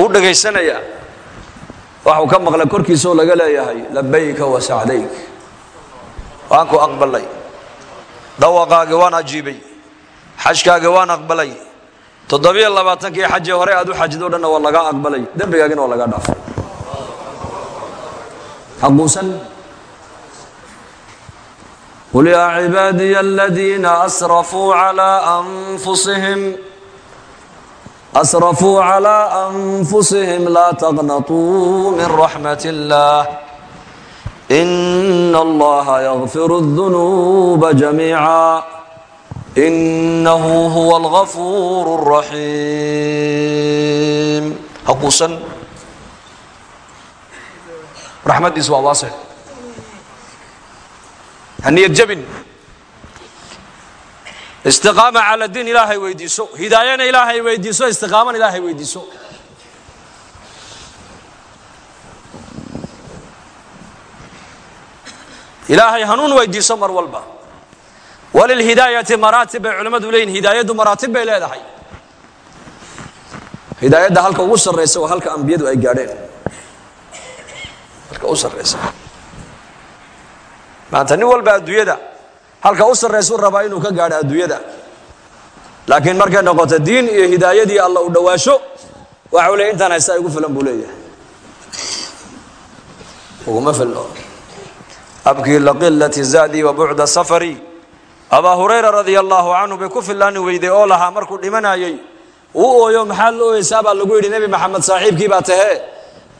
Uu dhegaysanayaa waxuu ka maqlay korkiisaoo laga leeyahay labayka wa sacdayk waan ku aqbalay. Dhawaqaagii waan ajiibay. Xajkaagii waan aqbalay. Toddobiyo labaatankii xajee hore aad u xajid o dhanna waa lagaa aqbalay. Dembigaagina waa lagaa dhaafay. Haquusan qul yaa cibaadiya aladiina asrafuu calaa anfusihim. Asrafuu calaa anfusihim laa taqnatuu min raxmat illaah ina allaha yakfiru اdunuuba jamiica inahu huwa algafuur الraxiim haquusan raxmaddiisu waa waasec haniyad jabin istiqaama cala diin ilaahay weydiiso hidaayana ilaahay weydiiso istiqaamana ilaahay weydiiso ilaahay hanuun weydiiso mar walba. Walilhidaayati maraatib bay culimmadu leeyihiin hidaayaddu maraatib bay leedahay. Hidaayadda halka ugu sarraysa waa halka ambiyadu ay gaadheen. Halka u sarraysa. Maanta nin walba adduunyada halka u sarraysuu rabaa inuu ka gaadho adduunyada. Laakiin markay noqoto diin iyo hidaayadii alla u dhowaasho waxau leey intaan haysta igu filan buu leeyahay. Uguma filno abkii laqilati zaadii wa bucda safari. Abaa hurayra radia allaahu canhu bay ku fillaani weyday oo lahaa markuu dhimanayey uu ooyo maxaa la ooyeysaa baa lagu yidhi nebi maxamed saaxiibkii baa tahee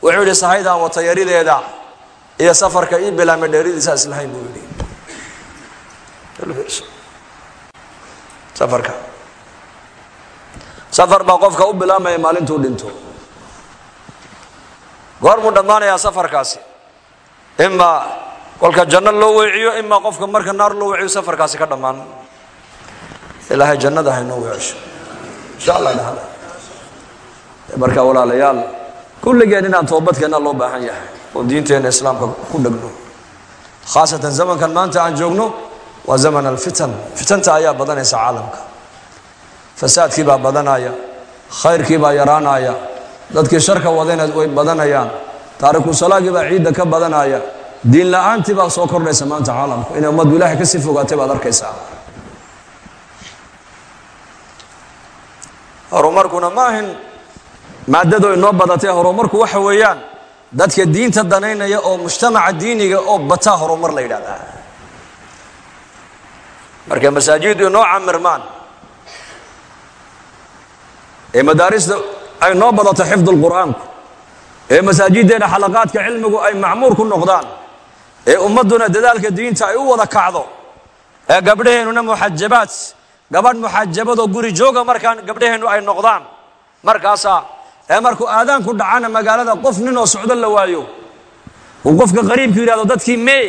wuxuu yidhi sahaydaan wata yarideeda iyo safarka ii bilaamay dheeridiisaa islahayn buu yidhi. Safarka. Safar baa qofka u bilaamaya maalintuu dhinto. Goormuu dhammaanayaa safarkaasi. Imaa kolka janno loo weeciyo imaa qofka marka naar loo weeciyo safarkaasi ka dhammaan. Ilaahay jannada haynoo weecisho insha allah dhahda marka walaalayaal kulligeen inaan toobadkeenna loo baahan yahay oo diinteenna islaamka ku dhegno. Khaasatan zamankan maanta aan joogno waa zaman alfitan. Fitanta ayaa badanaysa caalamka. Fasaadkii baa badanaya khayrkii yaraanaya dadkii sharka wadayna way badanayaan. Taariku baa ciidda ka badanaya diin la'aantii baa soo kordhaysa maanta caalamku. Inay ummaddu ilaahay ka sii fogaatay baad arkaysaa. Horumarkuna ma ahin maadado inoo badatay horumarku waxa weeyaan dadka diinta danaynaya oo mujtamaca diiniga oo bataa horumar la yidhahdaa markay masaajiddu inoo camirmaan. Ee madaarista ay noo badato xifdu lqur'aanku ee masaajiddeena xalaqaadka cilmigu ay macmuur ku noqdaan ee ummadduna dadaalka diinta ay u wada kacdo. Ee gabdhaheennuna muxajabaad gabadh muxajabadoo guri jooga markaan gabdhaheennu ay noqdaan. Markaasaa ee markuu aadaanku dhacana magaalada qof ninoo socdo la waayo. Uu qofka qariibku yidhahdo dadkii mee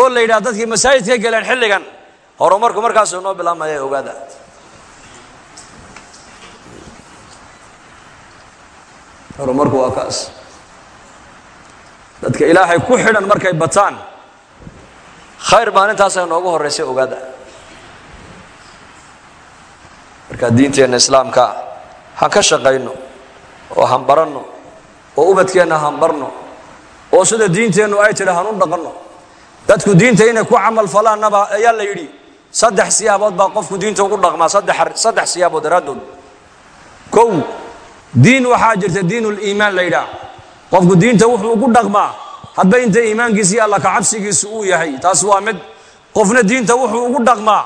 oo la yidhahdo dadkii masaajidka galeen xilligan. Horumarku markaasuu noo bilaabmaya ogaada. Horumarku waa kaas dadka ilaahay ku xidhan markay bataan khayr maalintaasa noogu horraysay ogaada. Marka diinteenna islaamka han ka shaqayno oo han oo ubadkeenna han oo sida diinteennu ay tidhi han u dhaqanno. Dadku diinta inay ku camal falaannaba ayaa la yidhi saddex siyaabood baa qofku diinta ugu dhaqmaa saddex siyaabood daraaddood kow diin waxaa jirta diinuliimaan la yidhaah qofku diinta wuxuu ugu dhaqmaa. Hadba inta iimaankiisa iyo alla kacabsigiisu uu yahay taas waa mid. Qofna diinta wuxuu ugu dhaqmaa.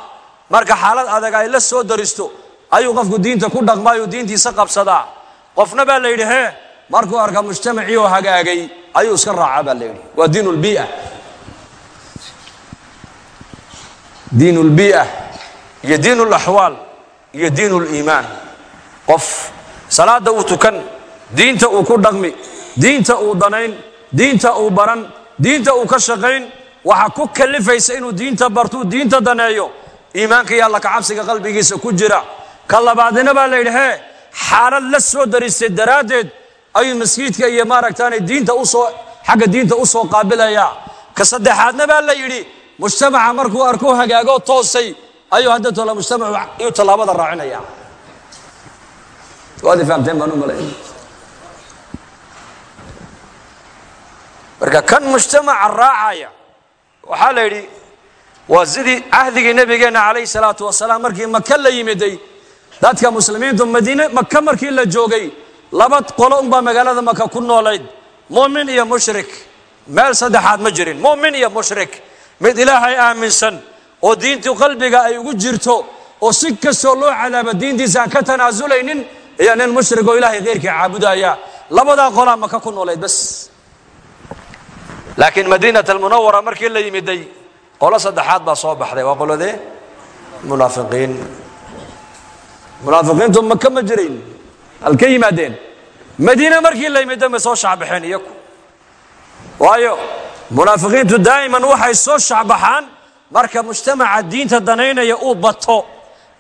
Marka xaalad adag ay la soo daristo ayuu qofku diinta ku dhaqmaayuu diintiisa qabsadaa. Qofna baa la yidhi markuu arka mujtamacii oo hagaagay ayuu iska raacaa baa la yidhi. Waa diin lbiia diin lbiia iyo diin laxwaal iyo diin liimaan qof salaada uu tukan diinta uu ku dhaqmi diinta uu danayn diinta uu baran diinta uu ka shaqayn waxaa ku kalifaysa inuu diinta bartuu diinta daneeyo. Iimaanka iyo alla kacabsiga qalbigiisa ku jira. Ka labaadina baa la yidhi hee xaalad la soo daristay daraaddeed ayuu maskiidka iyo maaragtaanay diinta u soo xagga diinta u soo qaabilayaa ka saddexaadna baa la yidhi mujtamaca markuu arkuu hagaagoo toosay ayuu hadda tola mujtamacu iyuu tallaabada raacinaya. Waad fahamteen baan u malay marka kan mujtamaca raacaya waxaa la yidhi waa sidii cahdigii nebigeenna calayhi salaatu wasalaam markii maka la yimiday dadka muslimiintu madiine maka markii la joogay laba qolo unbaa magaalada maka ku noolayd. Mu'min iyo mushrik meel saddexaad ma jirin. Mu'min iyo mushrik mid ilaahay aaminsan oo diintii qalbiga ay ugu jirto oo si kastoo loo cadaaba diintiisa aan ka tanaasulaynin iyo nin mushrig oo ilaahay keyrkii caabudaya. Labadaa qolaa maka ku noolayd bas laakiin madiinat almunawara markii la yimiday qolo saddexaad baa soo baxday. Waa qoladee munaafiqiin. Munaafiqiintu maka ma jirayn. Halka yimaadeen. Madiine markii la yimiday may soo shacbaxeen iyaku waayo munaafiqiintu daa'iman waxay soo shacbaxaan marka mujtamaca diinta danaynaya uu bato.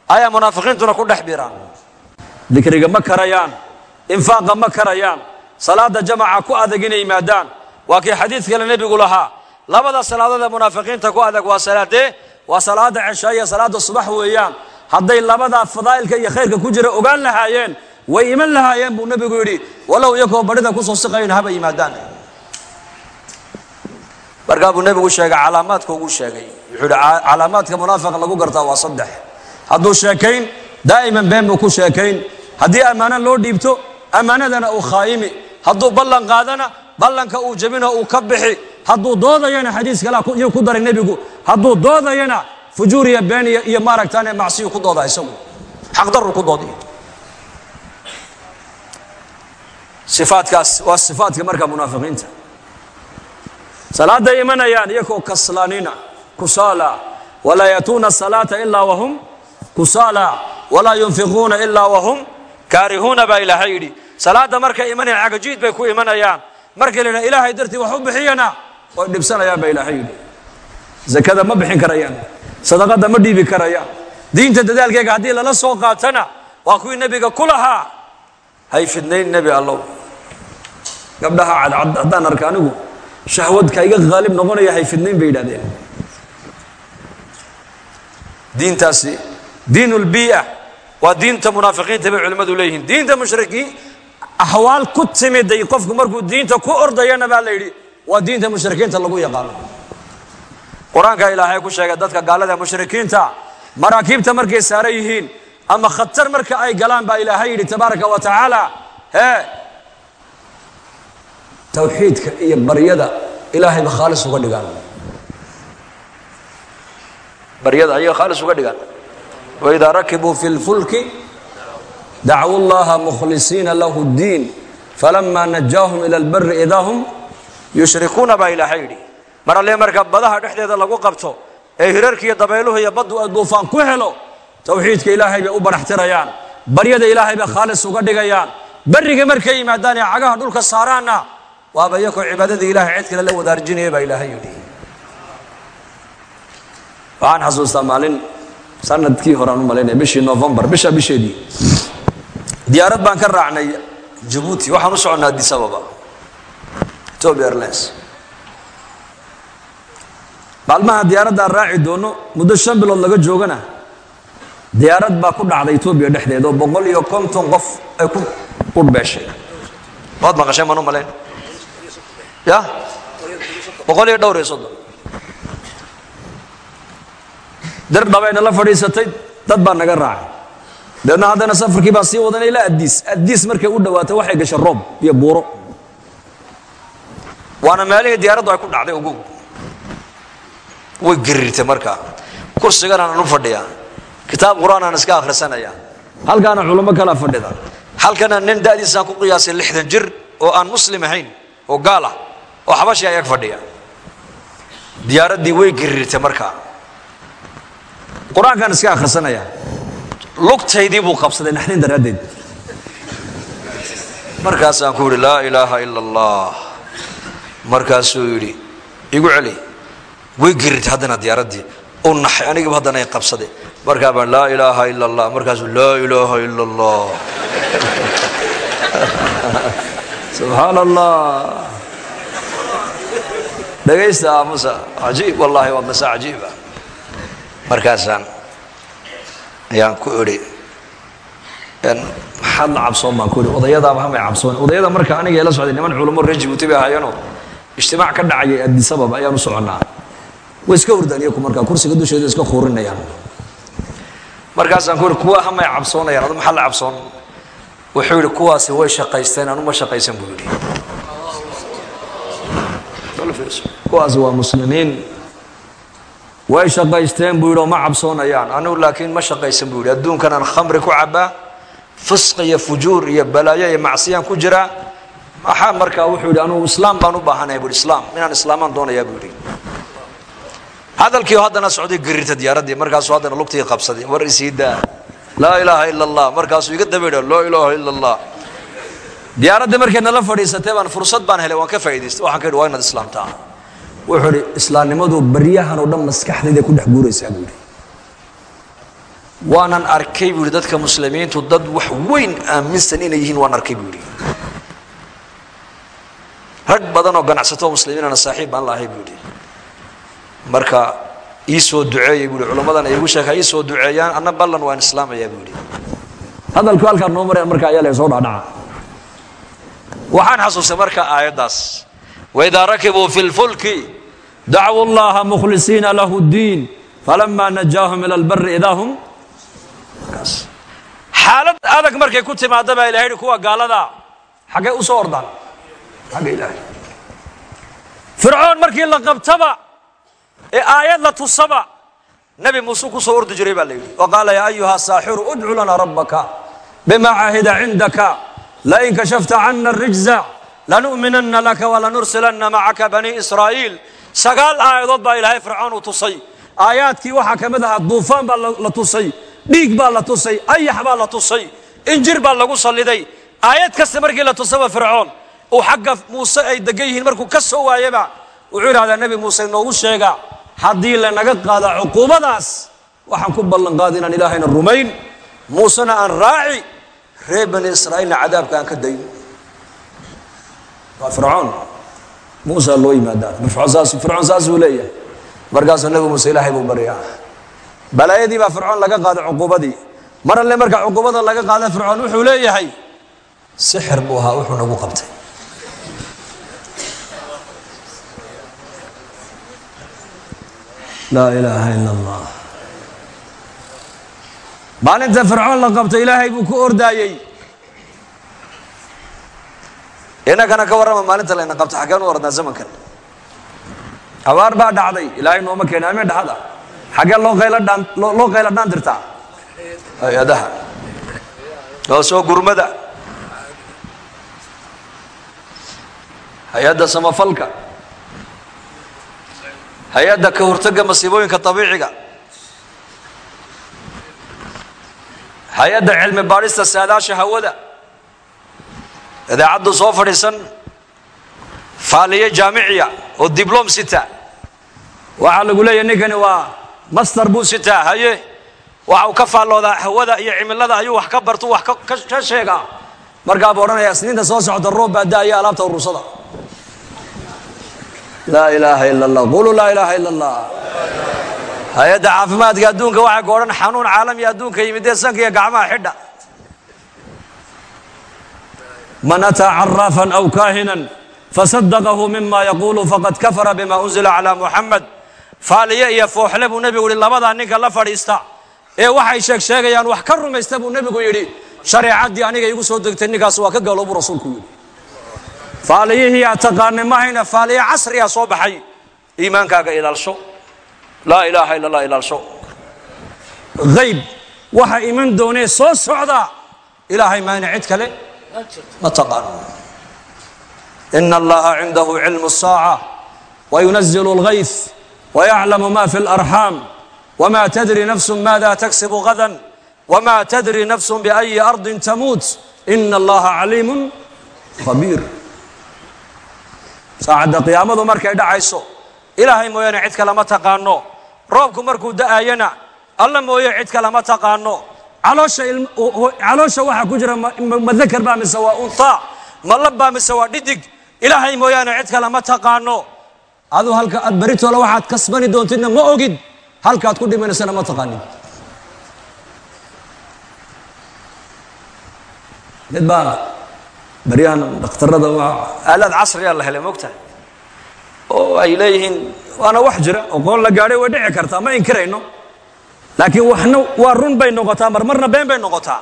Ayaa munaafiqiintuna ku dhex biraan dikriga ma karayaan. Infaaqa ma karayaan. Salaada jamaca ku adag inay yimaadaan waa kii xadiid kale nebigu lahaa. Labada salaadood ee munaafiqiinta ku adag waa salaadee waa salaada ceshaa iyo salaada subax weeyaan. Hadday labadaa fadaa'ilka iyo khayrka ku jira ogaan lahaayeen way iman lahaayeen buu nebigu yidhi walow iyakoo badhida ku soo siqayn haba yimaadaan. Markaa buu nebigu sheegay calaamaadka ugu sheegay. Wuxuu yidhi calaamaadka munaafiqa lagu gartaa waa saddex. Hadduu sheekayn daa'iman been buu ku sheekayn. Haddii ammaano loo dhiibto ammaanadana uu khaayimi. Hadduu ballan qaadana ballanka uu jebino uu ka bixi. Hadduu doodayana xadiis kale iyuu ku daray nebigu. Hadduu doodayana fujuur iyo been iyo maaragtaane macsiyu ku dooda isagu. Xaqdarru ku doodi sifaadkaas waa sifaadka marka munaafiqiinta. Salaaday imanayaan iyagoo kaslaanina kusaala walaa yatuuna asalaata ilaa wahum kusaala walaa yunfiquuna ilaa wahum kaarihuuna baa ilaahay yidhi. Salaadda markay imanayaan cagajiid bay ku imanayaan markii la ilaahay dartii wax u bixiyana way dhibsanayaan baa ilaahay yidhi. Zakada ma bixin karayaan sadaqadda ma dhiibi karayaan. Diinta dadaalkeega haddii lala soo qaatana waa kuwii nebiga ku lahaa. Hay fidnayn nebi allow gabdhaha cadcad haddaan arka anigu shahwadka iga haalib noqonaya hay fidnayn bay yidhahdeen. Diintaasi diin waa diinta munaafiqiinta bay culimmadu leeyihiin. Diinta mushrikiin axwaal ku timiday qofku markuu diinta ku ordayana baa la yidhi waa diinta mushrikiinta lagu yaqaano. Qur'aanka ilaahay ku sheegay dadka gaalada mushrikiinta maraakiibta markay saaran yihiin ama khatar marka ay galaan baa ilaahay yidhi tabaaraka wa tacaala hee tawxiidka iyo baryada ilaahayba khaalis uga dhigaan. Baryada ayaga khaalis uga dhigaan. Waidaa rakibuu fi lfulki dacwu llaha mukhlisiina lahu ddiin falama najaahum ila albari idaa hum yushrikuuna baa ilaahay yidhi mar alle marka badaha dhexdeeda lagu qabto ee hirarkiiyo dabayluhu iyo baddu ay duufaan ku helo tawxiidka ilaahay bay u badhaxtirayaan baryada ilaahay bay khaalis uga dhigayaan berriga markay yimaadaan ee cagaha dhulka saaraanna waaba iyakoo cibaadadii ilahay cid kale la wadaarjinaya baa ilaahay yidhi waxaan xasuustaa maalin sannadkii hore aan u malaynaya bishii novembar bisha bisheedii diyaarad baan ka raacnay jabuuti waxaan u soconnaa addis ababa ethiopia airlines. Maalmaha diyaaraddaan raaci doono muddo shan bilood laga joogana diyaarad baa ku dhacday etoobiya dhexdeeda oo boqol iyo konton qof ay ku qurhbeeshay waad maqasheen maan u malayn ya? Boqol iyo dhowr iyo soddon. Dir dhabayna la fadhiisatay dad baa naga raacay deedna haddana safarkii baa sii wadanay ilaa addiis addiis markay u dhawaatay waxay gashay roob iyo buuro. Waana meelihii diyaaraddu ay ku dhacday ugu. Way gariirtay markaa kursigan aan u fadhiyaa kitaab qur'aan aan iska akhrisanaya. Halkaana culamo kalaa fadhida. Halkana nin da'diisaan ku qiyaasay lixdan jir oo aan muslim ahayn oo gaal ah oo xabashi ayag fadhiya. Diyaaraddii way gariirtay markaa qur'aankaan iska akhrisanaya lugtaydii buu qabsaday naxdin daraaddeed. Markaasaan ku yidhi laa ilaaha ila allah markaasuu yidhi igu celi way gerirtay haddana diyaaraddii. U naxay anigiiba haddana ay qabsaday markaa baan laa ilaaha ila allah markaasuu laa ilaaha ila allah subxaan allah dhegaysta aamusa cajiib wallaahi waa masa cajiiba markaasaan ayaan ku idhi maxaad la cabsoon? baan ku idhi odayadaaba hamay cabsoon. Odayada marka aniga ila socday niman culamo reer jibuuti bay ijtimaac ka dhacayay addisabab ayaan u soconnaa. Way iska hurdaan iyaku markaa kursiga dusheeda iska khuurinayaan markaasaan ku idhi kuwa hamay cabsoonayaan adu maxaa la cabsoon? Wuxuu yidhi kuwaasi way shaqaysteen anuma shaqaysan buu yidhi. Kuwaasi waa muslimiin way shaqaysteen buu yidhi oo ma cabsoonayaan anigu laakiin ma shaqaysan buu yidhi. Adduunkanaan khamri ku cabbaa fisq iyo fujuur iyo balaayo iyo macsiyaan ku jiraa maxaa markaa wuxuu yidhi anugu islaam baan u baahanaya yidhi. Islaam inaan islaamaan doonayaa buu yidhi. Hadalkii haddana socday garirta diyaaraddii markaasuu haddana lugtii qabsaday war isii daa. Laa ilaaha ila allah markaasuu iga daba yidha laa ilaaha ila allah diyaaraddii markay nala fadhiisatay baan fursad baan helay waan ka faa'idaystay waxaan ka yidhi waa inaad islaamtaa wuxuu idhi islaamnimadu baryahan oo dhan maskaxdayda ku dhex guuraysaa buu yidhi. Waanan arkay buu yidhi dadka muslimiintu dad wax weyn aaminsan inay yihiin waan arkay buu yidhi. Rag badan oo ganacsato muslimiinana saaxiib baan lahay buu yidhi. Marka ii soo duceeyey buu yidhi culammadan ay igu sheeg ha ii soo duceeyaan anna ballan waan islaamayaa buu yidhi. Hadalku halkaan noo maraya marka ayaa laga soo dhaadhaca waxaan xasuustay marka aayaddaas waidaa rakibuu fi lfulki dacwuu llaha mukhlisiina lahu ddiin falama najaahum ila albari idaa hum xaalad adag markay ku timaada baa ilahay hi kuwa gaalada xaggay u soo ordaan xagga ilaahay fircoon markii la qabtaba ee aayad la tusaba nebi muuse ku soo ordi jiray baa la yidhi wa qaala yaa ayuha saaxiru udcu lana rabbaka bima caahida cindaka lain kashafta cana الrijza lanu'minana laka walanursilana macaka bani israa'iil sagaal aayadood baa ilaahay fircoon uu tusay aayaadkii waxaa ka mid ahaa duufaan baa la tusay dhiig baa la tusay ayax baa la tusay injir baa lagu salliday aayad kasta markii la tusaba fircoon uu xagga muuse ay degan yihiin markuu ka soo waayaba wuxuu idhahdaa nebi muuse noogu sheega haddii lanaga qaada cuquubadaas waxaan ku ballan qaada inaan ilaahayna rumayn muusena aan raaci reer bani israa'iilna cadaabka aan ka dayn waa fircoon. Muusa loo yimaadaa. Fircoon saasuu leeyahay. Markaasuu nebi muuse ilaahay buu baryaa balaayadii baa fircoon laga qaaday cuquubadii. Mar alle marka cuquubada laga qaada fircoon wuxuu leeyahay sixir buu ahaa wuxuu nagu qabtay. Laa ilaaha ila allah maalinta fircoon la qabto ilaahay buu ku ordaayey inagana ka warrama maalinta layna qabto xaggeen u ordnaa zamankan. Abaar baa dhacday ilaahay nooma keena ame dhaxada xaggee loo qayla dhaan loo qayla dhaan dirtaa hay'adaha oo soo gurmada. Hay'adda samafalka. Hay'adda ka hortagga masiibooyinka dabiiciga. Hay'adda cilmi baadhista saadaasha hawada idaacaddu soo fadhiisan faaliye jaamiciya oo diblom sita. Waxaa lagu leeyahy ninkani waa master buu sitaa haye? Waxa uu ka faalloodaa hawada iyo cimilada ayuu wax ka bartu wax ka sheegaa. Markaabuu odhanaya isniinta soo socota roob baa daaya alaabta urursada laa ilaaha ila allah quluu laa ilaaha ila allah hay'adda caafimaadka adduunka waxay ku odhan xanuun caalami adduunka yimidee sanka iyo gacmaha xidha man ataa caraafan aw kaahinan fasadaqahu mima yaquulu faqad kafara bima unzila calaa muxamed faaliye iyo fooxle buu nebigu yihi labadaa ninka la fadhiista ee waxay sheeg sheegayaan wax ka rumaysta buu nebigu yidhi shareecaddii aniga igu soo degtay ninkaas waa ka galo buu rasuulku yidhi. Faaliyihii aad taqaanay mahayna faaliye casriya soo baxay. Iimaankaaga ilaalsho. Laa ilaaha illa allah ilaalsho. Hayb waxa iman doonee soo socda ilaahay maana cid kale ma taqaano ina allaha cindahu cilmu الsaaca wayunazilu اlgayth wayaclamu ma fi اlarxaam wma tadri nafsu maada taksibu gadan wma tadri nafsu biأyi ardi tamuut ina allaha caliimu khabiir saacadda qiyaamadu markay dhacayso ilaahay mooyaane cid kale ma taqaano roobku markuu da'ayana alla mooye cid kale ma taqaano caloosha waxaa ku jira ma baa mise waa untaa ma baa mise waa dhidig. Ilaahay mooyaane cid kale ma taqaano. Aduu halka aad baritoola waxaad kasbani doontidna ma ogid halkaad ku dhimanaysana ma taqaanid mid baa baryahan dhakhtarada aalaad casriya la helay mogtahay oo ay leeyihiin waana wax jira oqoon la gaadhay way dhici kartaa ma inkirayno laakiin waxna waa run bay noqotaa marmarna been bay noqotaa.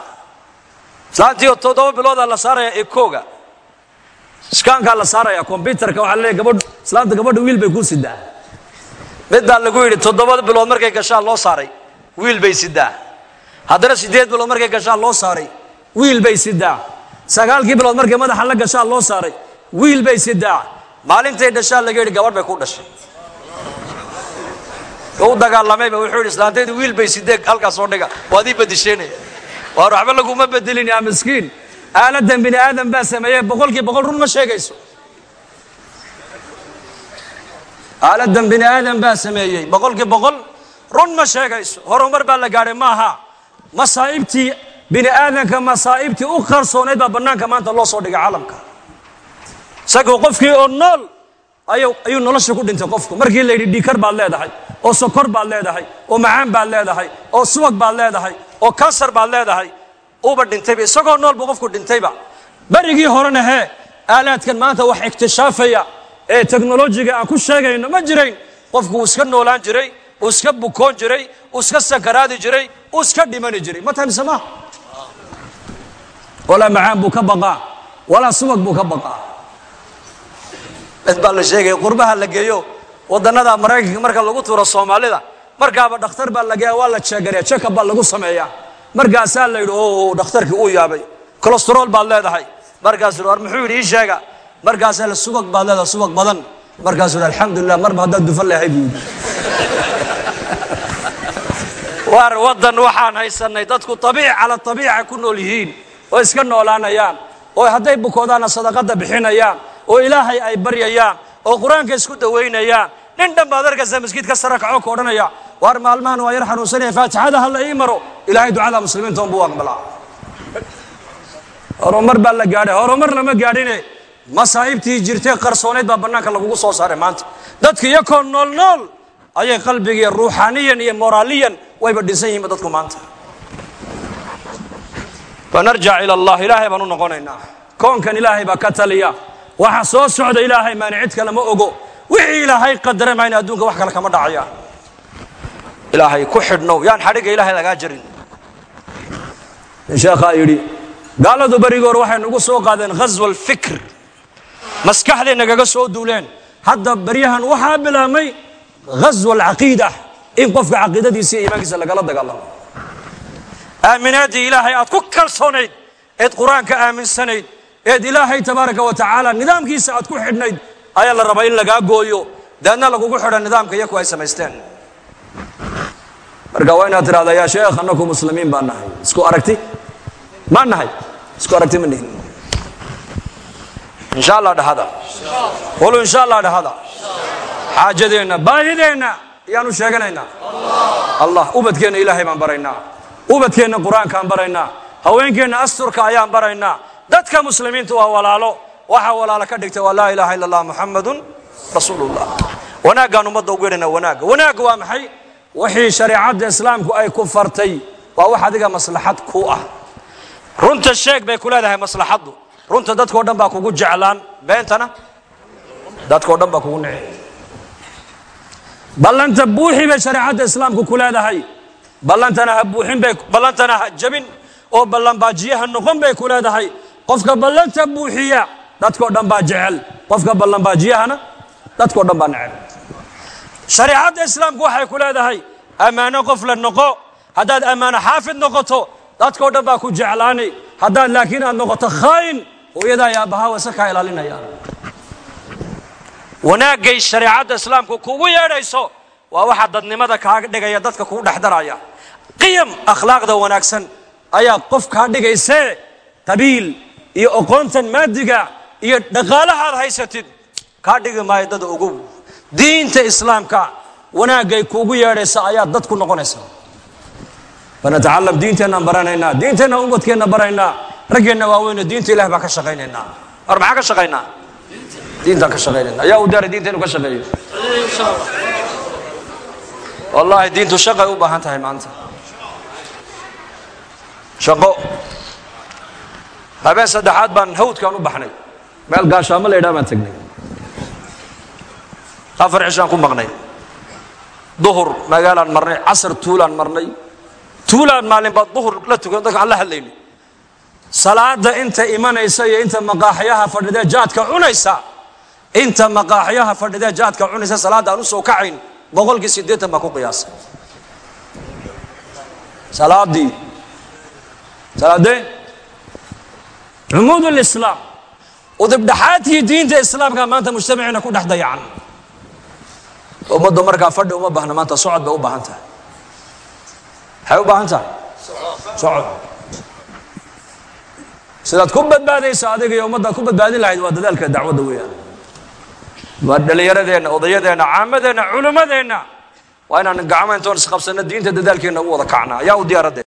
Islaantii toddoba biloodaa la saaraya ekoga iskaankaa la saaraya kombyutarka waxaa laleeyahy gabadh islaanta gabadha wiil bay kuu sidaa mid baa lagu yidhi toddoba bilood markay gashaan loo saaray wiil bay sidaa haddana siddeed bilood markay gashaan loo saaray wiil bay sidaa sagaalkii bilood markay madaxa la gashaan loo saaray wiil bay sidaa maalintay dhashaan laga yidhi gabadh bay ku dhashay u dagaalamayba wuxuu yidhi islaantaydu wiil bay sidee halkaas soo dhiga. Waad ii badisheenaya waar waxba laguma bedelin yaa miskiin. Aaladan bini aadam baa sameeyey boqolkii boqol run ma sheegayso. Aaladan bini aadam baa sameeyey boqolkii boqol run ma sheegayso. Horumar baa la gaadhay maaha masaa'ibtii bini aadamka masaa'ibtii u qarsoonayd baa bannaanka maanta loo soo dhigay caalamka. Isagoo qofkii oo nool ayuu nolosha ku dhintay qofku. Markii la yidhi dhiikar baad leedahay oo sokor baad leedahay oo macaan baad leedahay oo subag baad leedahay oo kansar baad leedahay uuba dhintayba isagoo noolba qofku dhintayba berigii horena aalaadkan maanta wax iktishaafaya ee teknolojiga aan ku sheegayno ma jirayn. Qofku uu iska noolaan jiray uu iska bukoon jiray uu iska sakaraadi jiray uu iska dhimani jiray. Ma tahay mise maaha walaa macaan buu ka baqaa walaa subag buu ka baqaa. Mid baa la sheegaya qurbaha la geeyo wadannada maraykanka marka lagu tuuro soomaalida markaaba dhakhtar baa la geeya waa la jeegaraya jekab baa lagu sameeyaa. Markaasaa la yidhi o dhakhtarkii uu yaabay. Colestarol baad leedahay. Markaasuu war muxuu yidhi ii sheega. Markaasaa la subag baad leedahay subag badan. Markaasuu yidhi alxamdulilah marba haddaad dufan lehay buu yidhi. Waar waddan waxaan haysanay dadku abiic cala abiica ku nool yihiin oo iska noolaanayaan oo hadday bukoodaana sadaqada bixinayaan oo ilaahay ay baryayaan oo qur'aanka isku dawaynayaan nin dhan baad arkaysa maskiidka sara kaco ka odhanaya. Waar maalmahan waa yar xanuunsanaya faatixada ha ii maro ilaahay ducada muslimiinta unbuu aqbalaa. Horumar baa la gaadhay horumar lama gaadhine. Masaa'ibtii jirtay qarsoonayd baa bannaanka lagugu soo saaray maanta. Dadka iyakoo nool nool ayay qalbigiiyo ruuxaaniyan iyo moraaliyan wayba dhinsan yihiinba dadku maanta. Fanarjac ila allah ilaahay baan u noqonaynaa. Koonkan ilaahay baa ka taliya waxa soo socda ilaahay maani cid kale ma ogo wixii ilaahay qadara mayna adduunka wax kale kama dhacayaan ilaahay ku xidhnow yaan xadhigga ilaahay lagaa jarin sheekhaa yidhi gaaladu berigoor waxay nagu soo qaadeen ghaswa maskaxday nagaga soo duuleen. Hadda beryahan waxaa bilaabmay ghaswa alcaqiida in qofka caqiidadiisa iyo iimaankiisa lagala dagaalamo. Aaminaadii ilaahay aad ku kalsoonayd eed qur'aanka aaminsanayd eed ilaahay tabaaraka wa tacaala nidaamkiisa aad ku xidhnayd ayaa la rabaa in lagaa gooyo daadna lagugu xidha nidaamka iyaku ay samaysteen. Marka waa inaad tidhahdaa yaa sheekh annaku muslimiin baan nahay. Isku aragti? Maan nahay. Isku aragti ma nihin insha allah dhahada. Qulu insha allah dhahada. Xaajadeenna baahideenna ayaan sheeganaynaa. Allah ubadkeenna ilaahay baan baraynaa. Ubadkeenna qur'aankaan baraynaa. Haweenkeenna asturka ayaan baraynaa. Dadka muslimiinta waa walaalo waxaa walaalo ka dhigtay waa laa ilaaha illa allah muxamadun rasuulullah. Wanaaggaan ummadda ugu yedhana wanaagga wanaagga waa maxay? Wixii shareecadda islaamku ay ku fartay waa wax adiga maslaxad ku ah. Runta sheeg bay ku leedahay maslaxaddu. Runta dadkao dhan baa kugu jeclaan. Beentana dadkao dhan baa kugu nici ballanta buuxi bay shareecadda islaamku ku leedahay. Ballantana ha buuxin bay ballantana ha jabin. Oo ballanbaajiyaha noqon bay ku leedahay. Qofka ballanta buuxiya dadkao dhan baa jecel. Qofka ballanbaajiyahana dadkao dhan baa necel shareecadda islaamku waxay ku leedahay ammaano qof la noqo haddaad ammaano xaafid noqoto dadkao dhan baa ku jeclaani. Haddaad laakiin aad noqoto khaayin hooyadaa iyo aabbahaa wase kaa ilaalinayaan wanaaggay shareecadda islaamku kugu yeedhayso waa waxa dadnimada kaaga dhigaya dadka kugu dhexdaraya qiyam akhlaaqda wanaagsan ayaa qof kaa dhigaysee qabiil iyo oqoontan maadiga iyo dhaqaalahaad haysatid kaa dhigi maayo dada ogow diinta islaamka wanaaggay kuugu yeedhaysa ayaa dad ku noqonaysa. Fanatacalam diinteennaan baranaynaa diinteenna umadkeenna baraynaa raggeenna waaweyne diinta ilah baan ka shaqaynaynaa. War maxaa ka shaqaynaa? Diintaan ka shaqaynayna ayaa u daaray diinta ka shaqeeyo? Wallaahi diintu shaqay u baahan tahay maanta. Shaqo. Habeen saddexaad baan hawdkaan u baxnay meel gaashaamo la yidhaha baan tegnay afar cishaan ku maqnay duhur magaalaan marnay casar tuulaan marnay tuulaan maalin baad duhur la tukan dadka aan la hadlaynay salaada inta imanaysa iyo inta maqaaxyaha fadhidee jaadka cunaysa. Inta maqaaxyaha fadhidee jaadka cunaysa salaadda aan u soo kacayn. Boqolkii siddeetan baa ku qiyaasay salaadii salaadee cumuud lislaam udibdhaxaadkii diinta islaamka maanta mujtamaciina ku dhex dayacan ummaddu markaa fadhi uma baahna maanta socod bay u baahan tahay. Maxay u baahan tahay? Socod. Sidaad ku badbaadaysa adiga iyo ummaddaad ku badbaadin lahayd waa dadaalka dacwadda weeyaan. Waa dhallinyaradeenna odayadeenna caamadeenna culimmadeenna waa inaan gacmo intoon isqabsanno diinta dadaalkeenna u wada kacnaa. Ayaa u diyaaradee